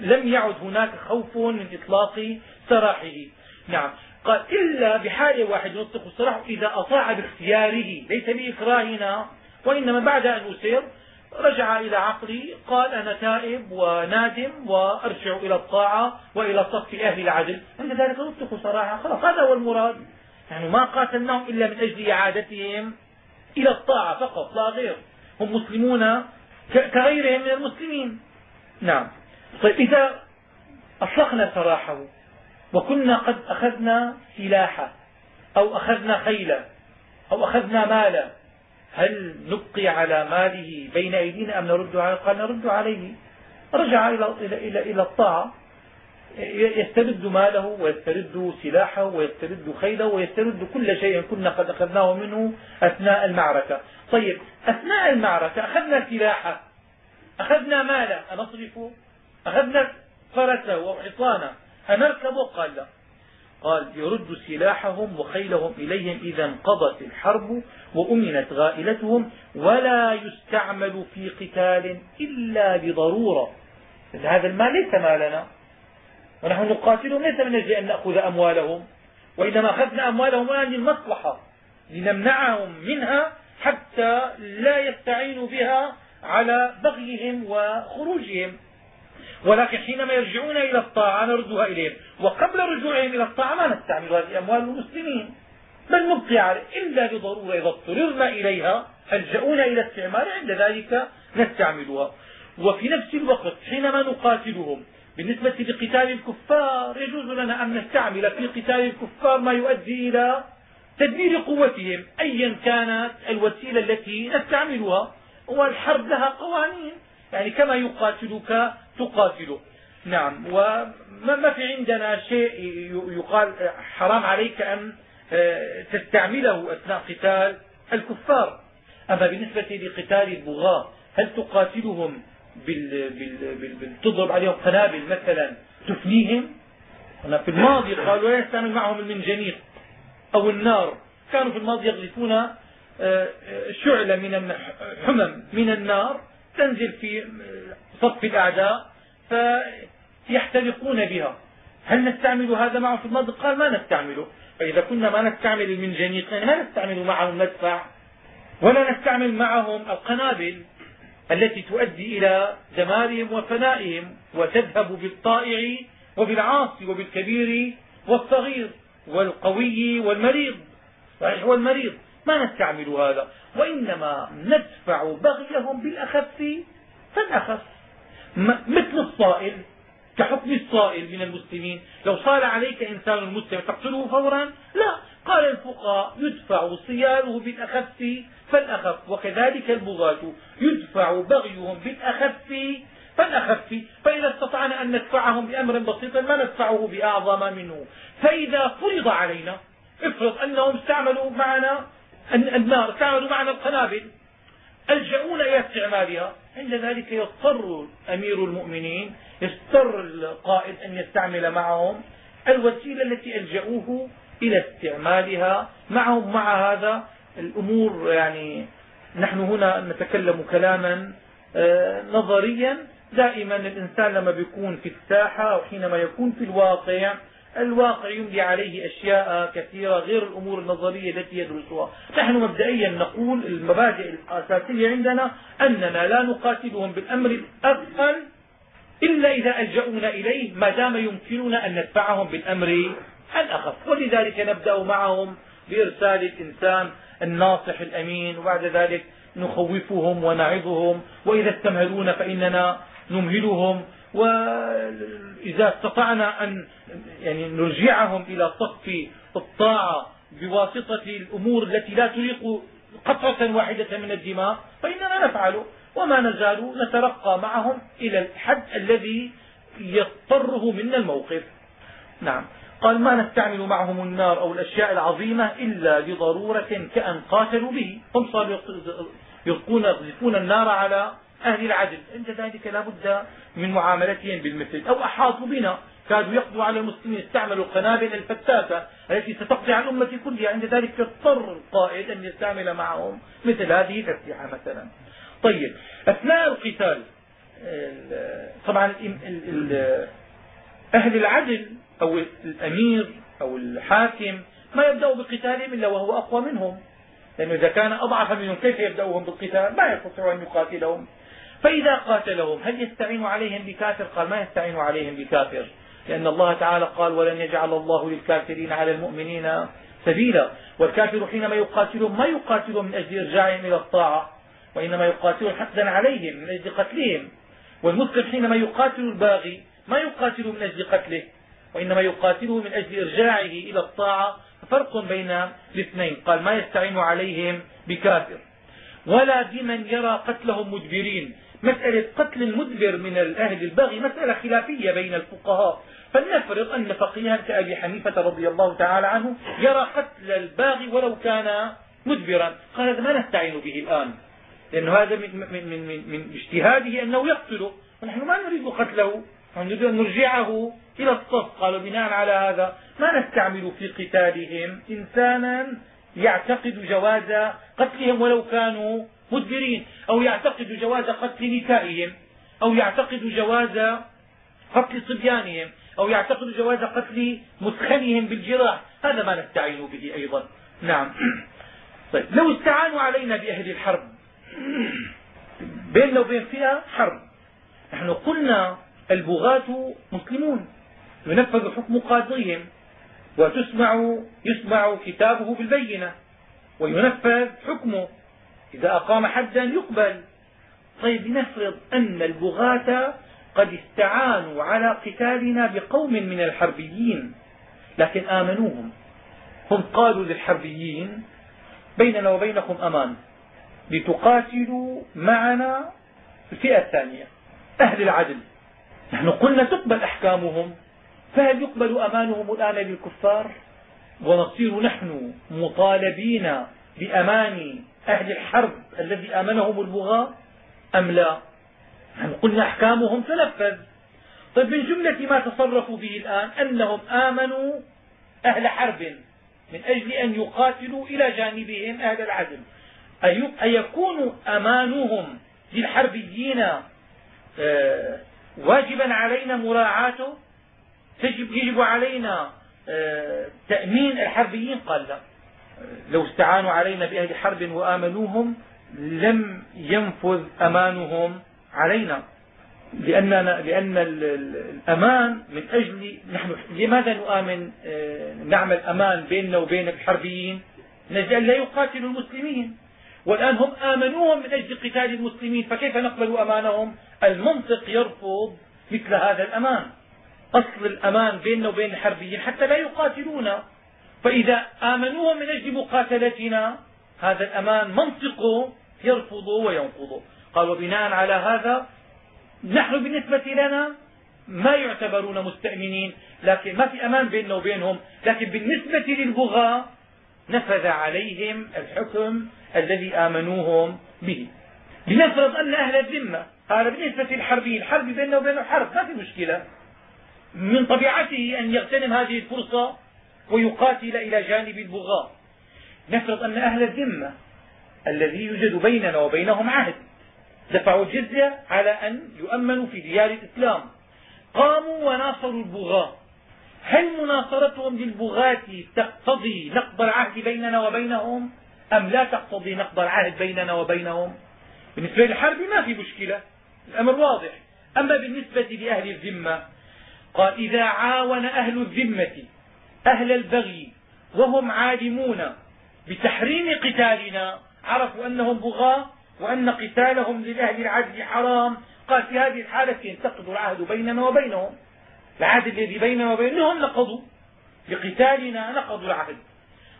لم يعد هناك خوف من إطلاق سراحه. نعم. قال إلا بحال واحد نطلق السراح إذا أطاع باختياره. ليس بإكراهنا. وإنما بعد أن أسير رجع إلى عقلي قال أنا تائب ونادم وأرجع إلى الطاعة وإلى صف أهل العدل. عند ذلك نطلق سراحه خلاص هذا هو المراد. يعني ما قاتلناهم إلا من أجل إعادتهم إلى الطاعة فقط لا غير. هم مسلمون كغيرهم من المسلمين. نعم. طيب إذا أطلقنا سراحه وكنا قد أخذنا سلاحا أو أخذنا خيلا أو أخذنا مالا هل نبقي على ماله بين أيدينا أم نرد عليه قال نرد عليه. رجع إلى, إلى, إلى, إلى الطاعة. يسترد ماله ويسترد سلاحه ويسترد خيله ويسترد كل شيء كنا قد أخذناه منه أثناء المعركة. طيب أثناء المعركة أخذنا سلاحه أخذنا ماله أنصرفه؟ أخذنا فرسه وحصانه أنركبه؟ قال لا. قال يرد سلاحهم وخيلهم إليهم إذا انقضت الحرب وأمنت غائلتهم ولا يستعمل في قتال إلا لضرورة هذا المال ليس مالنا. ونحن نقاتلهم ليس من أجل أن نأخذ أموالهم. وإنما أخذنا أموالهم الان للمصلحه لنمنعهم منها حتى لا يستعينوا بها على بغيهم وخروجهم. ولكن حينما يرجعون إلى الطاعة نردها إليهم. وقبل رجوعهم إلى الطاعة ما نستعمل هذه أموال المسلمين. بل نبقي عليه إلا لضروره إذا اضطررنا إليها ألجأونا إلى استعمالها عند ذلك نستعملها. وفي نفس الوقت حينما نقاتلهم بالنسبة لقتال الكفار يجوز لنا أن نستعمل في قتال الكفار ما يؤدي إلى تدمير قوتهم أيا كانت الوسيلة التي نستعملها والحرب لها قوانين يعني كما يقاتلك تقاتله. نعم وما في عندنا شيء يقال حرام عليك أن آه، تستعمله أثناء قتال الكفار. أما بالنسبة لقتال البغاة هل تقاتلهم بال... بال... بال... بال... تضرب عليهم قنابل مثلا تفنيهم؟ في الماضي قالوا لا يستعمل معهم المنجنيق أو النار. كانوا في الماضي يقذفون آه، شعلة من حمم من النار تنزل في آه، صف الأعداء فيحترقون بها. هل نستعمل هذا معه في الماضي؟ قال ما نستعمله. فإذا كنا ما نستعمل المنجنيق يعني ما نستعمل معهم مدفع ولا نستعمل معهم القنابل. التي تؤدي إلى دمارهم وفنائهم وتذهب بالطائع وبالعاصي وبالكبير والصغير والقوي والمريض. صحيح والمريض. ما نستعمل هذا؟ وإنما ندفع بغيهم بالأخف فالأخف. مثل الصائل كحكم الصائل من المسلمين. لو صال عليك إنسان مسلم تقتله فورا؟ لا. قال الفقهاء يدفع صياله بالأخف فالأخف وكذلك البغاة يدفع بغيهم بالأخف فالأخف فإذا استطعنا أن ندفعهم بأمر بسيط ما ندفعه بأعظم منه. فإذا فرض علينا افرض أنهم استعملوا معنا النار استعملوا معنا القنابل الجؤون إلى استعمالها عند ذلك يضطر أمير المؤمنين يضطر القائد أن يستعمل معهم. الوسيلة التي ألجؤوه إلى استعمالها. معهم مع هذا الأمور يعني نحن هنا نتكلم كلاما آه، نظريا. دائما الإنسان لما بيكون في الساحة أو حينما يكون في الواقع الواقع يملي عليه أشياء كثيرة غير الأمور النظرية التي يدرسها. نحن مبدئيا نقول المبادئ الأساسية عندنا أننا لا نقاتلهم بالأمر الأثقل إلا إذا ألجؤنا إليه ما دام يمكننا أن ندفعهم بالأمر الأخف ولذلك نبدأ معهم بإرسال الإنسان الناصح الأمين وبعد ذلك نخوفهم ونعظهم وإذا استمهلون فإننا نمهلهم. وإذا استطعنا أن يعني نرجعهم إلى صف الطاعة بواسطة الأمور التي لا تريق قطرة واحدة من الدماء فإننا نفعله وما نزال نترقى معهم إلى الحد الذي يضطره منا الموقف. نعم. قال ما نستعمل معهم النار أو الأشياء العظيمة إلا لضرورة كأن قاتلوا به. هم صاروا يلقون النار على أهل العدل. عند ذلك لا بد من معاملتهم بالمثل. أو أحاطوا بنا. كادوا يقضوا على المسلمين. استعملوا القنابل الفتاكة التي ستقضي على الأمة كلها. عند ذلك يضطر القائد أن يستعمل معهم. مثل هذه الأسلحة مثلا. طيب. أثناء القتال طبعا أهل العدل أو الأمير أو الحاكم ما يبدأ بقتالهم إلا وهو أقوى منهم. لأنه إذا كان أضعف منهم كيف يبدأهم بالقتال؟ ما يستطيع أن يقاتلهم. فإذا قاتلهم هل يستعين عليهم بكافر؟ قال ما يستعين عليهم بكافر. لأن الله تعالى قال ولن يجعل الله للكافرين على المؤمنين سبيلا. والكافر حينما يقاتلهم ما يقاتلهم من أجل إرجاعهم إلى الطاعة وإنما يقاتلهم حقدا عليهم من أجل قتلهم. والمسلم حينما يقاتل الباغي ما يقاتل من أجل قتله. وإنما يقاتله من أجل إرجاعه إلى الطاعة فرق بين الاثنين. قال ما يستعين عليهم بكافر ولا بمن يرى قتلهم مدبرين. مسألة قتل المدبر من الأهل البغي مسألة خلافية بين الفقهاء. فلنفرض أن فقيها كأبي حنيفة رضي الله تعالى عنه يرى قتل الباغي ولو كان مدبرا. قال هذا ما نستعين به الآن لأن هذا من, من, من, من, من اجتهاده أنه يقتله. ونحن ما نريد قتله نريد أن نرجعه إلى الصف قالوا بناء على هذا ما نستعمل في قتالهم إنسانا يعتقد جواز قتلهم ولو كانوا مدبرين أو يعتقد جواز قتل نسائهم أو يعتقد جواز قتل صبيانهم أو يعتقد جواز قتل مسخنهم بالجراح هذا ما نستعين به أيضا. نعم. <clears throat> طيب لو استعانوا علينا بأهل الحرب بيننا وبين فئة حرب نحن قلنا البغاة مسلمون. ينفذ حكم قاضيهم وتسمع يسمع كتابه بالبينة وينفذ حكمه. إذا أقام حدا يقبل. طيب لنفرض أن البغاة قد استعانوا على قتالنا بقوم من الحربيين لكن آمنوهم. هم قالوا للحربيين بيننا وبينكم أمان لتقاتلوا معنا الفئة الثانية أهل العدل. نحن قلنا تقبل أحكامهم. فهل يقبل أمانهم الآن للكفار ونصير نحن مطالبين بأمان أهل الحرب الذي آمنهم البغاة أم لا؟ نحن قلنا أحكامهم تنفذ طيب من جملة ما تصرفوا به الآن أنهم آمنوا أهل حرب من أجل أن يقاتلوا إلى جانبهم أهل العدل. أيكون أمانهم للحربيين آه، واجبا علينا مراعاته؟ يجب علينا آه، تأمين الحربيين قال لا. لو استعانوا علينا بأهل حرب وآمنوهم لم ينفذ أمانهم علينا. لأننا لأن الأمان من أجل نحن لماذا نؤمن آه، نعمل أمان بيننا وبين الحربيين؟ من أجل لا يقاتلوا المسلمين. والآن هم آمنوهم من أجل قتال المسلمين فكيف نقبل أمانهم؟ المنطق يرفض مثل هذا الأمان. أصل الأمان بيننا وبين الحربيين حتى لا يقاتلونا. فإذا آمنوهم من أجل مقاتلتنا هذا الأمان منطقه يرفض وينقض. قال وبناء على هذا نحن بالنسبة لنا ما يعتبرون مستأمنين لكن ما في أمان بيننا وبينهم. لكن بالنسبة للبغاة نفذ عليهم الحكم الذي آمنوهم به. لنفرض أن أهل الذمة هذا بالنسبة للحربيين الحرب بيننا وبينه حرب ما في مشكلة. من طبيعته أن يغتنم هذه الفرصة ويقاتل إلى جانب البغاة نفرض أن أهل الذمة الذي يوجد بيننا وبينهم عهد دفعوا الجزية على أن يؤمنوا في ديار الإسلام. قاموا وناصروا البغاة هل مناصرتهم للبغاة تقتضي نقض العهد بيننا وبينهم؟ أم لا تقتضي نقض العهد بيننا وبينهم؟ بالنسبة للحرب ما في مشكلة الأمر واضح. أما بالنسبة لأهل الذمة قال إذا عاون أهل الذمة أهل البغي وهم عالمون بتحريم قتالنا عرفوا أنهم بغاة وأن قتالهم لأهل العدل حرام. قال في هذه الحالة ينتقض العهد بيننا وبينهم. العهد الذي بيننا وبينهم نقضوا. بقتالنا نقضوا العهد.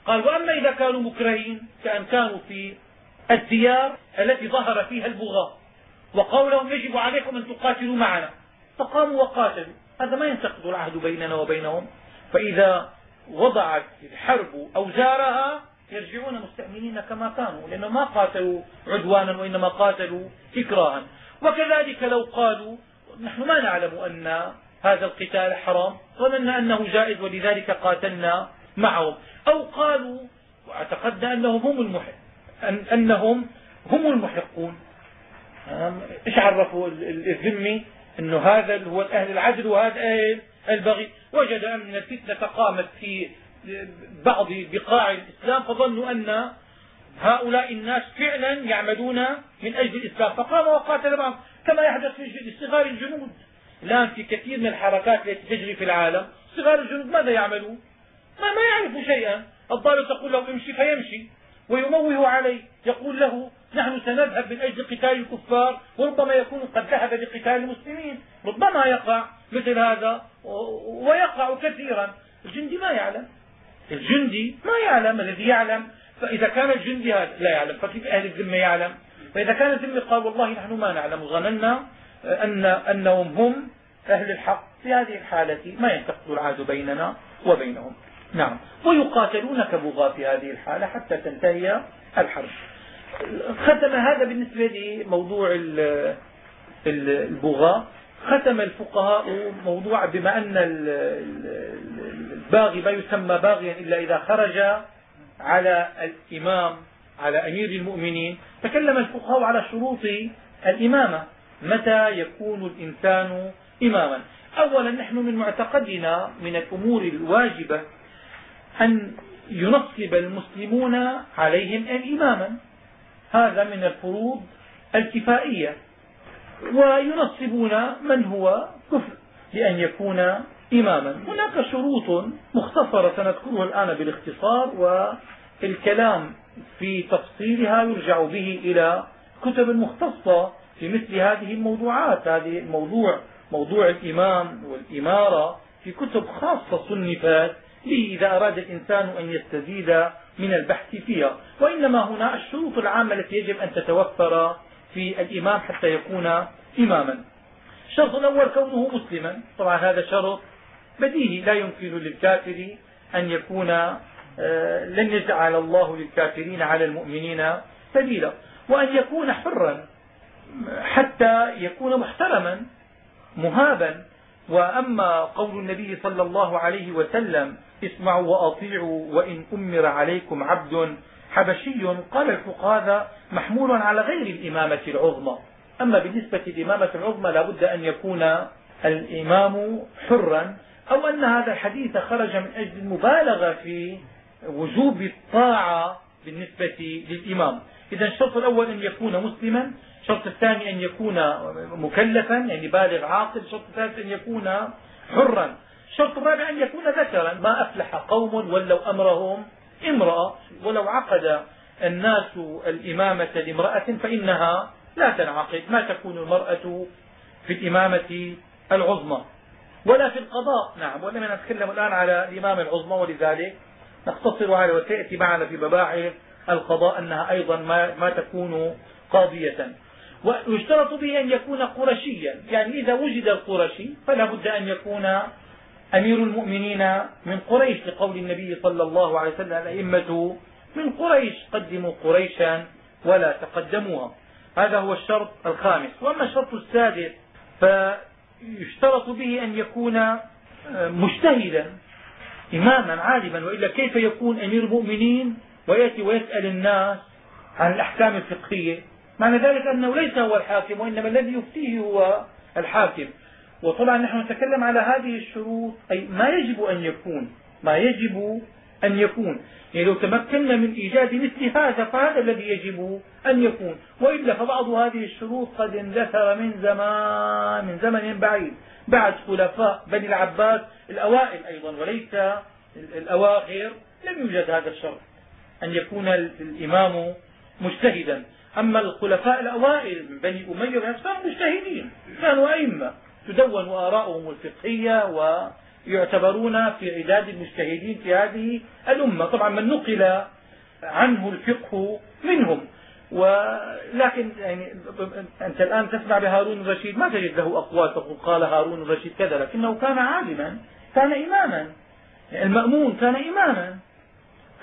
قال وأما إذا كانوا مكرهين كأن كانوا في الديار التي ظهر فيها البغاة وقولهم يجب عليكم أن تقاتلوا معنا فقاموا وقاتلوا. هذا ما ينتقض العهد بيننا وبينهم. فإذا وضعت الحرب أوزارها يرجعون مستأمنين كما كانوا لأنه ما قاتلوا عدوانا وإنما قاتلوا إكراها. وكذلك لو قالوا نحن ما نعلم أن هذا القتال حرام ظننا أنه جائز ولذلك قاتلنا معهم. أو قالوا واعتقدنا أنهم هم المحق أن أنهم هم المحقون. إيش عرفوا الذمي انه هذا هو أهل العدل وهذا أهل البغي. وجد أن الفتنة قامت في بعض بقاع الإسلام فظنوا أن هؤلاء الناس فعلا يعملون من أجل الإسلام. فقام وقاتل بعض كما يحدث في صغار الجنود. الآن في كثير من الحركات التي تجري في العالم صغار الجنود ماذا يعملون ما, ما يعرفوا شيئا. الضالة تقول له امشي فيمشي. ويموه عليه. يقول له نحن سنذهب من أجل قتال الكفار وربما يكون قد ذهب لقتال المسلمين. ربما يقع مثل هذا ويقع كثيرا. الجندي ما يعلم. الجندي ما يعلم. الذي يعلم فإذا كان الجندي لا يعلم. فكيف أهل الذمة يعلم؟ فإذا كان الذمة قال والله نحن ما نعلم. ظننا أن أنهم هم أهل الحق في هذه الحالة. ما ينتقد العهد بيننا وبينهم. نعم. ويقاتلون كبغاة في هذه الحالة حتى تنتهي الحرب. ختم هذا بالنسبة لموضوع البغاة. ختم الفقهاء موضوع بما أن الباغي ما يسمى باغيا إلا إذا خرج على الإمام على أمير المؤمنين. تكلم الفقهاء على شروط الإمامة. متى يكون الإنسان إماما؟ أولا نحن من معتقدنا من الأمور الواجبة أن ينصب المسلمون عليهم الإماما. هذا من الفروض الكفائية. وينصبون من هو؟ كفر بأن يكون إماما. هناك شروط مختصرة سنذكرها الآن بالاختصار والكلام في تفصيلها يرجع به إلى كتب مختصة في مثل هذه الموضوعات. هذه الموضوع موضوع الإمام والإمارة في كتب خاصة صنفت به إذا أراد الإنسان أن يستزيد من البحث فيها؟ وإنما هنا الشروط العامة التي يجب أن تتوفر في الإمام حتى يكون إماما. الشرط الأول كونه مسلما. طبعا هذا شرط بديهي. لا يمكن للكافر أن يكون آه، لن يجعل الله للكافرين على المؤمنين سبيلا. وأن يكون حرا حتى يكون محترما مهابا. وأما قول النبي صلى الله عليه وسلم اسمعوا وأطيعوا وإن أمر عليكم عبد حبشي قال الفقهاء محمول على غير الإمامة العظمى. أما بالنسبة للإمامة العظمى لا بد أن يكون الإمام حرا أو أن هذا الحديث خرج من أجل المبالغة في وجوب الطاعة بالنسبة للإمام. إذا الشرط الأول أن يكون مسلما الشرط الثاني أن يكون مكلفا يعني بالغ عاقل الشرط الثالث أن يكون حرا. الشرط الرابع أن يكون ذكرا. ما أفلح قوم ولوا أمرهم امرأة. ولو عقد الناس الإمامة لامرأة فإنها لا تنعقد. ما تكون المرأة في الإمامة العظمى. ولا في القضاء. نعم. وانما نتكلم الآن على الإمامة العظمى. ولذلك نقتصر على وسيأتي معنا في مباحث القضاء أنها أيضا ما, ما تكون قاضية. ويشترط به أن يكون قرشيا. يعني إذا وجد القرشي فلا بد أن يكون أمير المؤمنين من قريش لقول النبي صلى الله عليه وسلم الأئمة من قريش قدموا قريشا ولا تقدموها هذا هو الشرط الخامس. وأما الشرط السادس فيشترط به أن يكون آه، مجتهدا إماما عالما وإلا كيف يكون أمير مؤمنين ويأتي ويسأل الناس عن الأحكام الفقهية؟ معنى ذلك أنه ليس هو الحاكم وإنما الذي يفتيه هو الحاكم. وطبعا نحن نتكلم على هذه الشروط أي ما يجب أن يكون ما يجب أن يكون. يعني لو تمكنا من إيجاد مثل هذا فهذا الذي يجب أن يكون. وإلا فبعض هذه الشروط قد اندثر من زمان من زمن بعيد. بعد خلفاء بني العباس الأوائل أيضا وليس الأواخر لم يوجد هذا الشرط. أن يكون الإمام مجتهدا. أما الخلفاء الأوائل من بني أمية كانوا مجتهدين كانوا أئمة. تدون آراؤهم الفقهية ويعتبرون في عداد المجتهدين في هذه الأمة. طبعا من نقل عنه الفقه منهم. ولكن يعني أنت الآن تسمع بهارون الرشيد ما تجد له أقوال تقول قال هارون الرشيد كذا لكنه كان عالما كان إماما. المأمون كان إماما.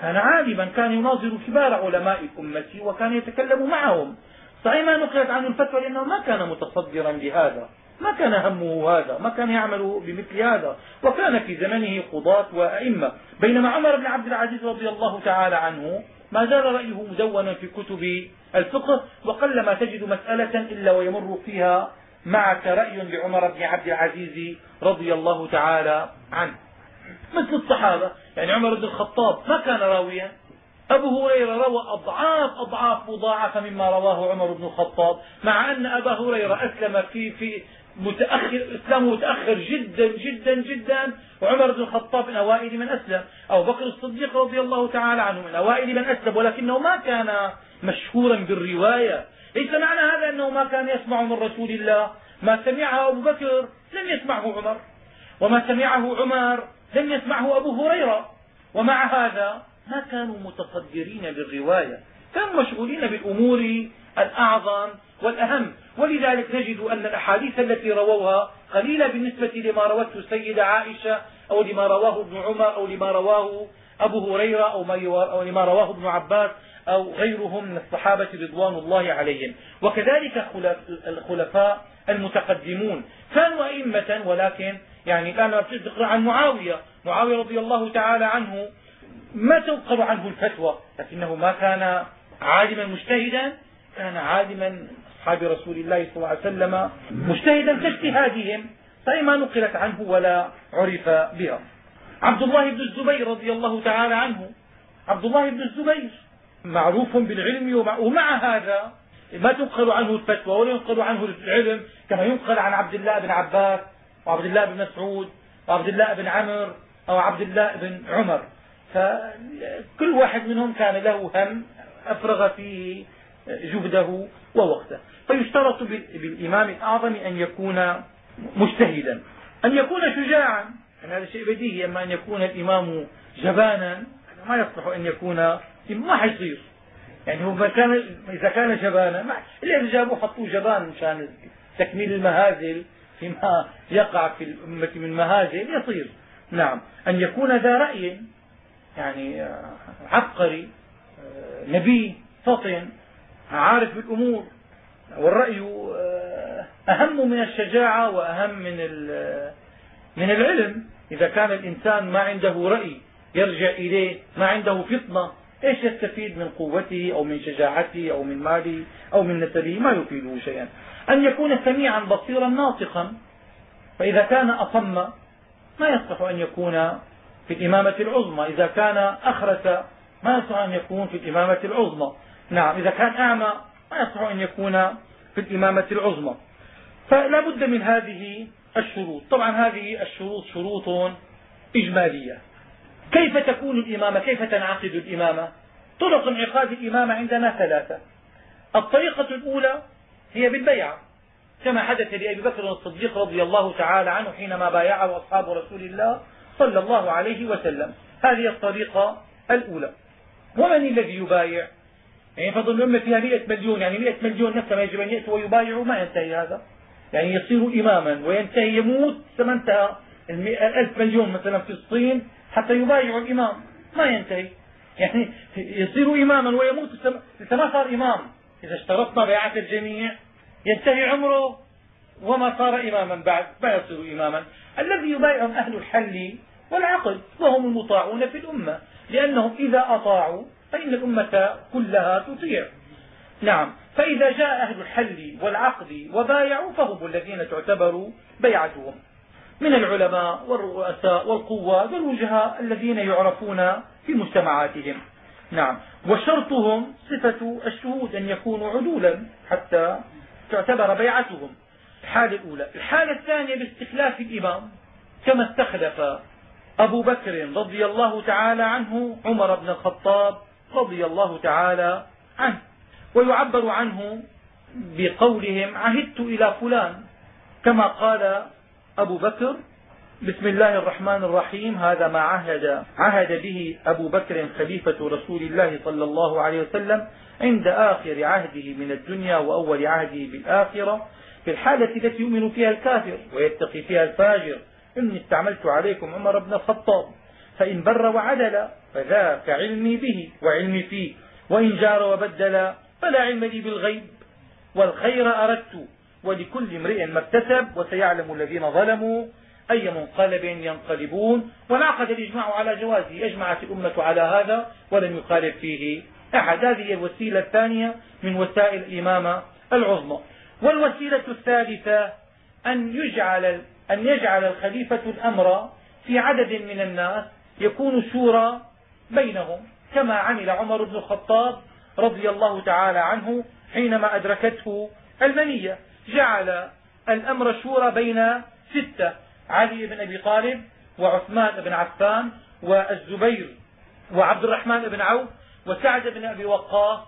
كان عالما كان يناظر كبار علماء أمتي وكان يتكلم معهم. صحيح ما نقلت عنه الفتوى لأنه ما كان متصدرا لهذا ما كان همه هذا ما كان يعمل بمثل هذا. وكان في زمنه قضاة وأئمة. بينما عمر بن عبد العزيز رضي الله تعالى عنه ما زال رأيه مدونا في كتب الفقه وقلما تجد مسألة إلا ويمر فيها معك رأي لعمر بن عبد العزيز رضي الله تعالى عنه. مثل الصحابة يعني عمر بن الخطاب ما كان راويا. أبو هريرة روى أضعاف أضعاف مضاعفة مما رواه عمر بن الخطاب مع أن أبا هريرة أسلم في في متأخر إسلامه متأخر جدا جدا جدا. وعمر بن الخطاب من أوائل من أسلم. أو بكر الصديق رضي الله تعالى عنه من أوائل من أسلم. ولكنه ما كان مشهورا بالرواية. ليس معنى هذا أنه ما كان يسمع من رسول الله. ما سمعه أبو بكر لم يسمعه عمر. وما سمعه عمر لم يسمعه أبو هريرة. ومع هذا ما كانوا متصدرين للرواية. كانوا مشغولين بالأمور الأعظم والأهم. ولذلك نجد أن الأحاديث التي رووها قليلة بالنسبة لما روته السيدة عائشة أو لما رواه ابن عمر أو لما رواه أبو هريرة أو لما رواه ابن عباس أو غيرهم من الصحابة رضوان الله عليهم. وكذلك الخلفاء المتقدمون. كانوا أئمة ولكن يعني الآن تقرا عن معاوية. معاوية رضي الله تعالى عنه ما تنقل عنه الفتوى لكنه ما كان عالما مجتهدا كان عالما أصحاب رسول الله صلى الله عليه وسلم مجتهدا كاجتهادهم فما نقلت عنه ولا عرف بها. عبد الله بن الزبير رضي الله تعالى عنه عبد الله بن الزبير معروف بالعلم ومع هذا ما تنقل عنه الفتوى ولا ينقل عنه العلم كما ينقل عن عبد الله بن عباس وعبد الله بن مسعود وعبد الله بن عمر أو عبد الله بن عمر. فكل واحد منهم كان له هم أفرغ فيه جهده ووقته. فيشترط بالإمام الأعظم أن يكون مجتهدا. أن يكون شجاعا. هذا شيء بديهي أما أن يكون الإمام جبانا ما يصلح أن يكون ما حيصير يعني هو كان إذا كان جبانا ما اللي جابوه حطوه جبان مشان تكميل المهازل فيما يقع في الأمة من مهازل يصير. نعم. أن يكون ذا رأي يعني عبقري نبي فطن عارف بالأمور والرأي أهم من الشجاعة وأهم من من العلم. إذا كان الإنسان ما عنده رأي يرجع إليه ما عنده فطنة إيش يستفيد من قوته أو من شجاعته أو من ماله أو من نسبه؟ ما يفيده شيئا. أن يكون سميعا بصيرا ناطقا. فإذا كان أصم ما يصلح أن يكون في الإمامة العظمى. إذا كان أخرس ما يصلح أن يكون في الإمامة العظمى. نعم إذا كان أعمى ما يصلح أن يكون في الإمامة العظمى. فلا بد من هذه الشروط. طبعا هذه الشروط شروط إجمالية. كيف تكون الإمامة؟ كيف تنعقد الإمامة؟ طرق انعقاد الإمامة عندنا ثلاثة. الطريقة الأولى هي بالبيعة. كما حدث لأبي بكر الصديق رضي الله تعالى عنه حينما بايعه أصحاب رسول الله صلى الله عليه وسلم. هذه الطريقة الأولى. ومن الذي يبايع؟ يعني فضل الأمة فيها ة مليون يعني ة مليون نفسه ما يجب أن يأتوا ويبايعوا ما ينتهي هذا. يعني يصير إماما وينتهي يموت ثم انتهى ألف مليون مثلا في الصين حتى يبايعوا الإمام ما ينتهي. يعني يصير إماما ويموت لسه صار إمام إذا اشترطنا بيعة الجميع ينتهي عمره. وما صار إماما بعد ما يصير إماما. الذي يبايعهم أهل الحل والعقد وهم المطاعون في الأمة لأنهم إذا أطاعوا فإن الأمة كلها تطيع. نعم. فإذا جاء أهل الحل والعقد وبايعوا فهم الذين تعتبر بيعتهم. من العلماء والرؤساء والقوة والوجهاء الذين يعرفون في مجتمعاتهم. نعم. وشرطهم صفة الشهود أن يكونوا عدولا حتى تعتبر بيعتهم. الحالة الأولى. الحالة الثانية باستخلاف الإمام. كما استخلف أبو بكر رضي الله تعالى عنه عمر بن الخطاب رضي الله تعالى عنه ويعبر عنه بقولهم عهدت إلى فلان. كما قال أبو بكر بسم الله الرحمن الرحيم هذا ما عهد عهد به أبو بكر خليفة رسول الله صلى الله عليه وسلم عند آخر عهده من الدنيا وأول عهده بالآخرة في الحالة التي يؤمن فيها الكافر ويتقي فيها الفاجر. إني استعملت عليكم عمر بن الخطاب فإن بر وعدل فذاك علمي به وعلمي فيه. وإن جار وبدل فلا علم لي بالغيب. والخير أردت ولكل امرئ ما اكتسب وسيعلم الذين ظلموا أي منقلب ينقلبون. وانعقد الإجماع على جوازه أجمعت الأمة على هذا ولم يخالف فيه أحد. هذه الوسيلة الثانية من وسائل الإمامة العظمى. والوسيلة الثالثة أن يجعل أن يجعل الخليفة الأمر في عدد من الناس يكون شورى بينهم كما عمل عمر بن الخطاب رضي الله تعالى عنه حينما أدركته المنية. جعل الأمر شورى بين ستة علي بن أبي طالب وعثمان بن عفان والزبير وعبد الرحمن بن عوف وسعد بن أبي وقاص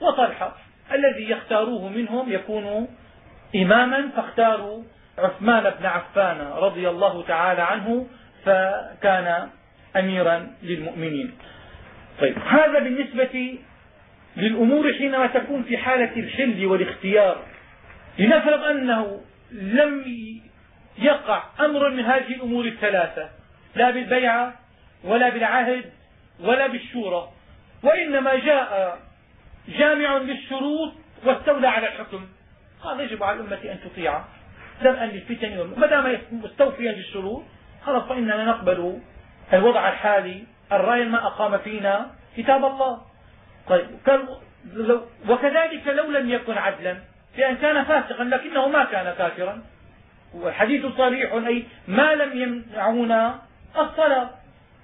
وطلحة. الذي يختاروه منهم يكون إماما فاختاروا عثمان بن عفان رضي الله تعالى عنه فكان أميرا للمؤمنين. طيب. هذا بالنسبة للأمور حينما تكون في حالة الحل والاختيار. لنفرض أنه لم يقع أمر من هذه الأمور الثلاثة. لا بالبيعة ولا بالعهد ولا بالشورى. وإنما جاء جامع للشروط واستولى على الحكم. هذا يجب على الأمة أن تطيعه درءا للفتن ما دام مستوفيا للشروط خلاص فإننا نقبل الوضع الحالي الرأي ما أقام فينا كتاب الله. طيب وكذلك لو لم يكن عدلا بأن كان فاسقا لكنه ما كان كافرا. والحديث صريح أي ما لم يمنعونا الصلاة.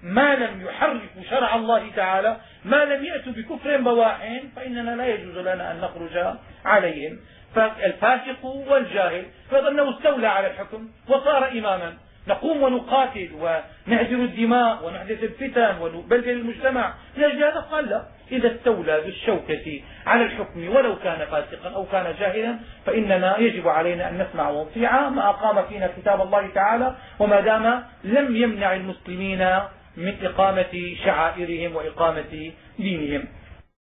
ما لم يحرفوا شرع الله تعالى ما لم يأتوا بكفر بواح فإننا لا يجوز لنا أن نخرج عليهم. فالفاسق والجاهل فإنه استولى على الحكم وصار إماما نقوم ونقاتل ونهجر الدماء ونحدث الفتن ونبلل المجتمع. من أجل هذا؟ قال لا. إذا استولى بالشوكة على الحكم ولو كان فاسقا أو كان جاهلا فإننا يجب علينا أن نسمع ونطيع ما أقام فينا كتاب الله تعالى وما دام لم يمنع المسلمين من إقامة شعائرهم وإقامة دينهم.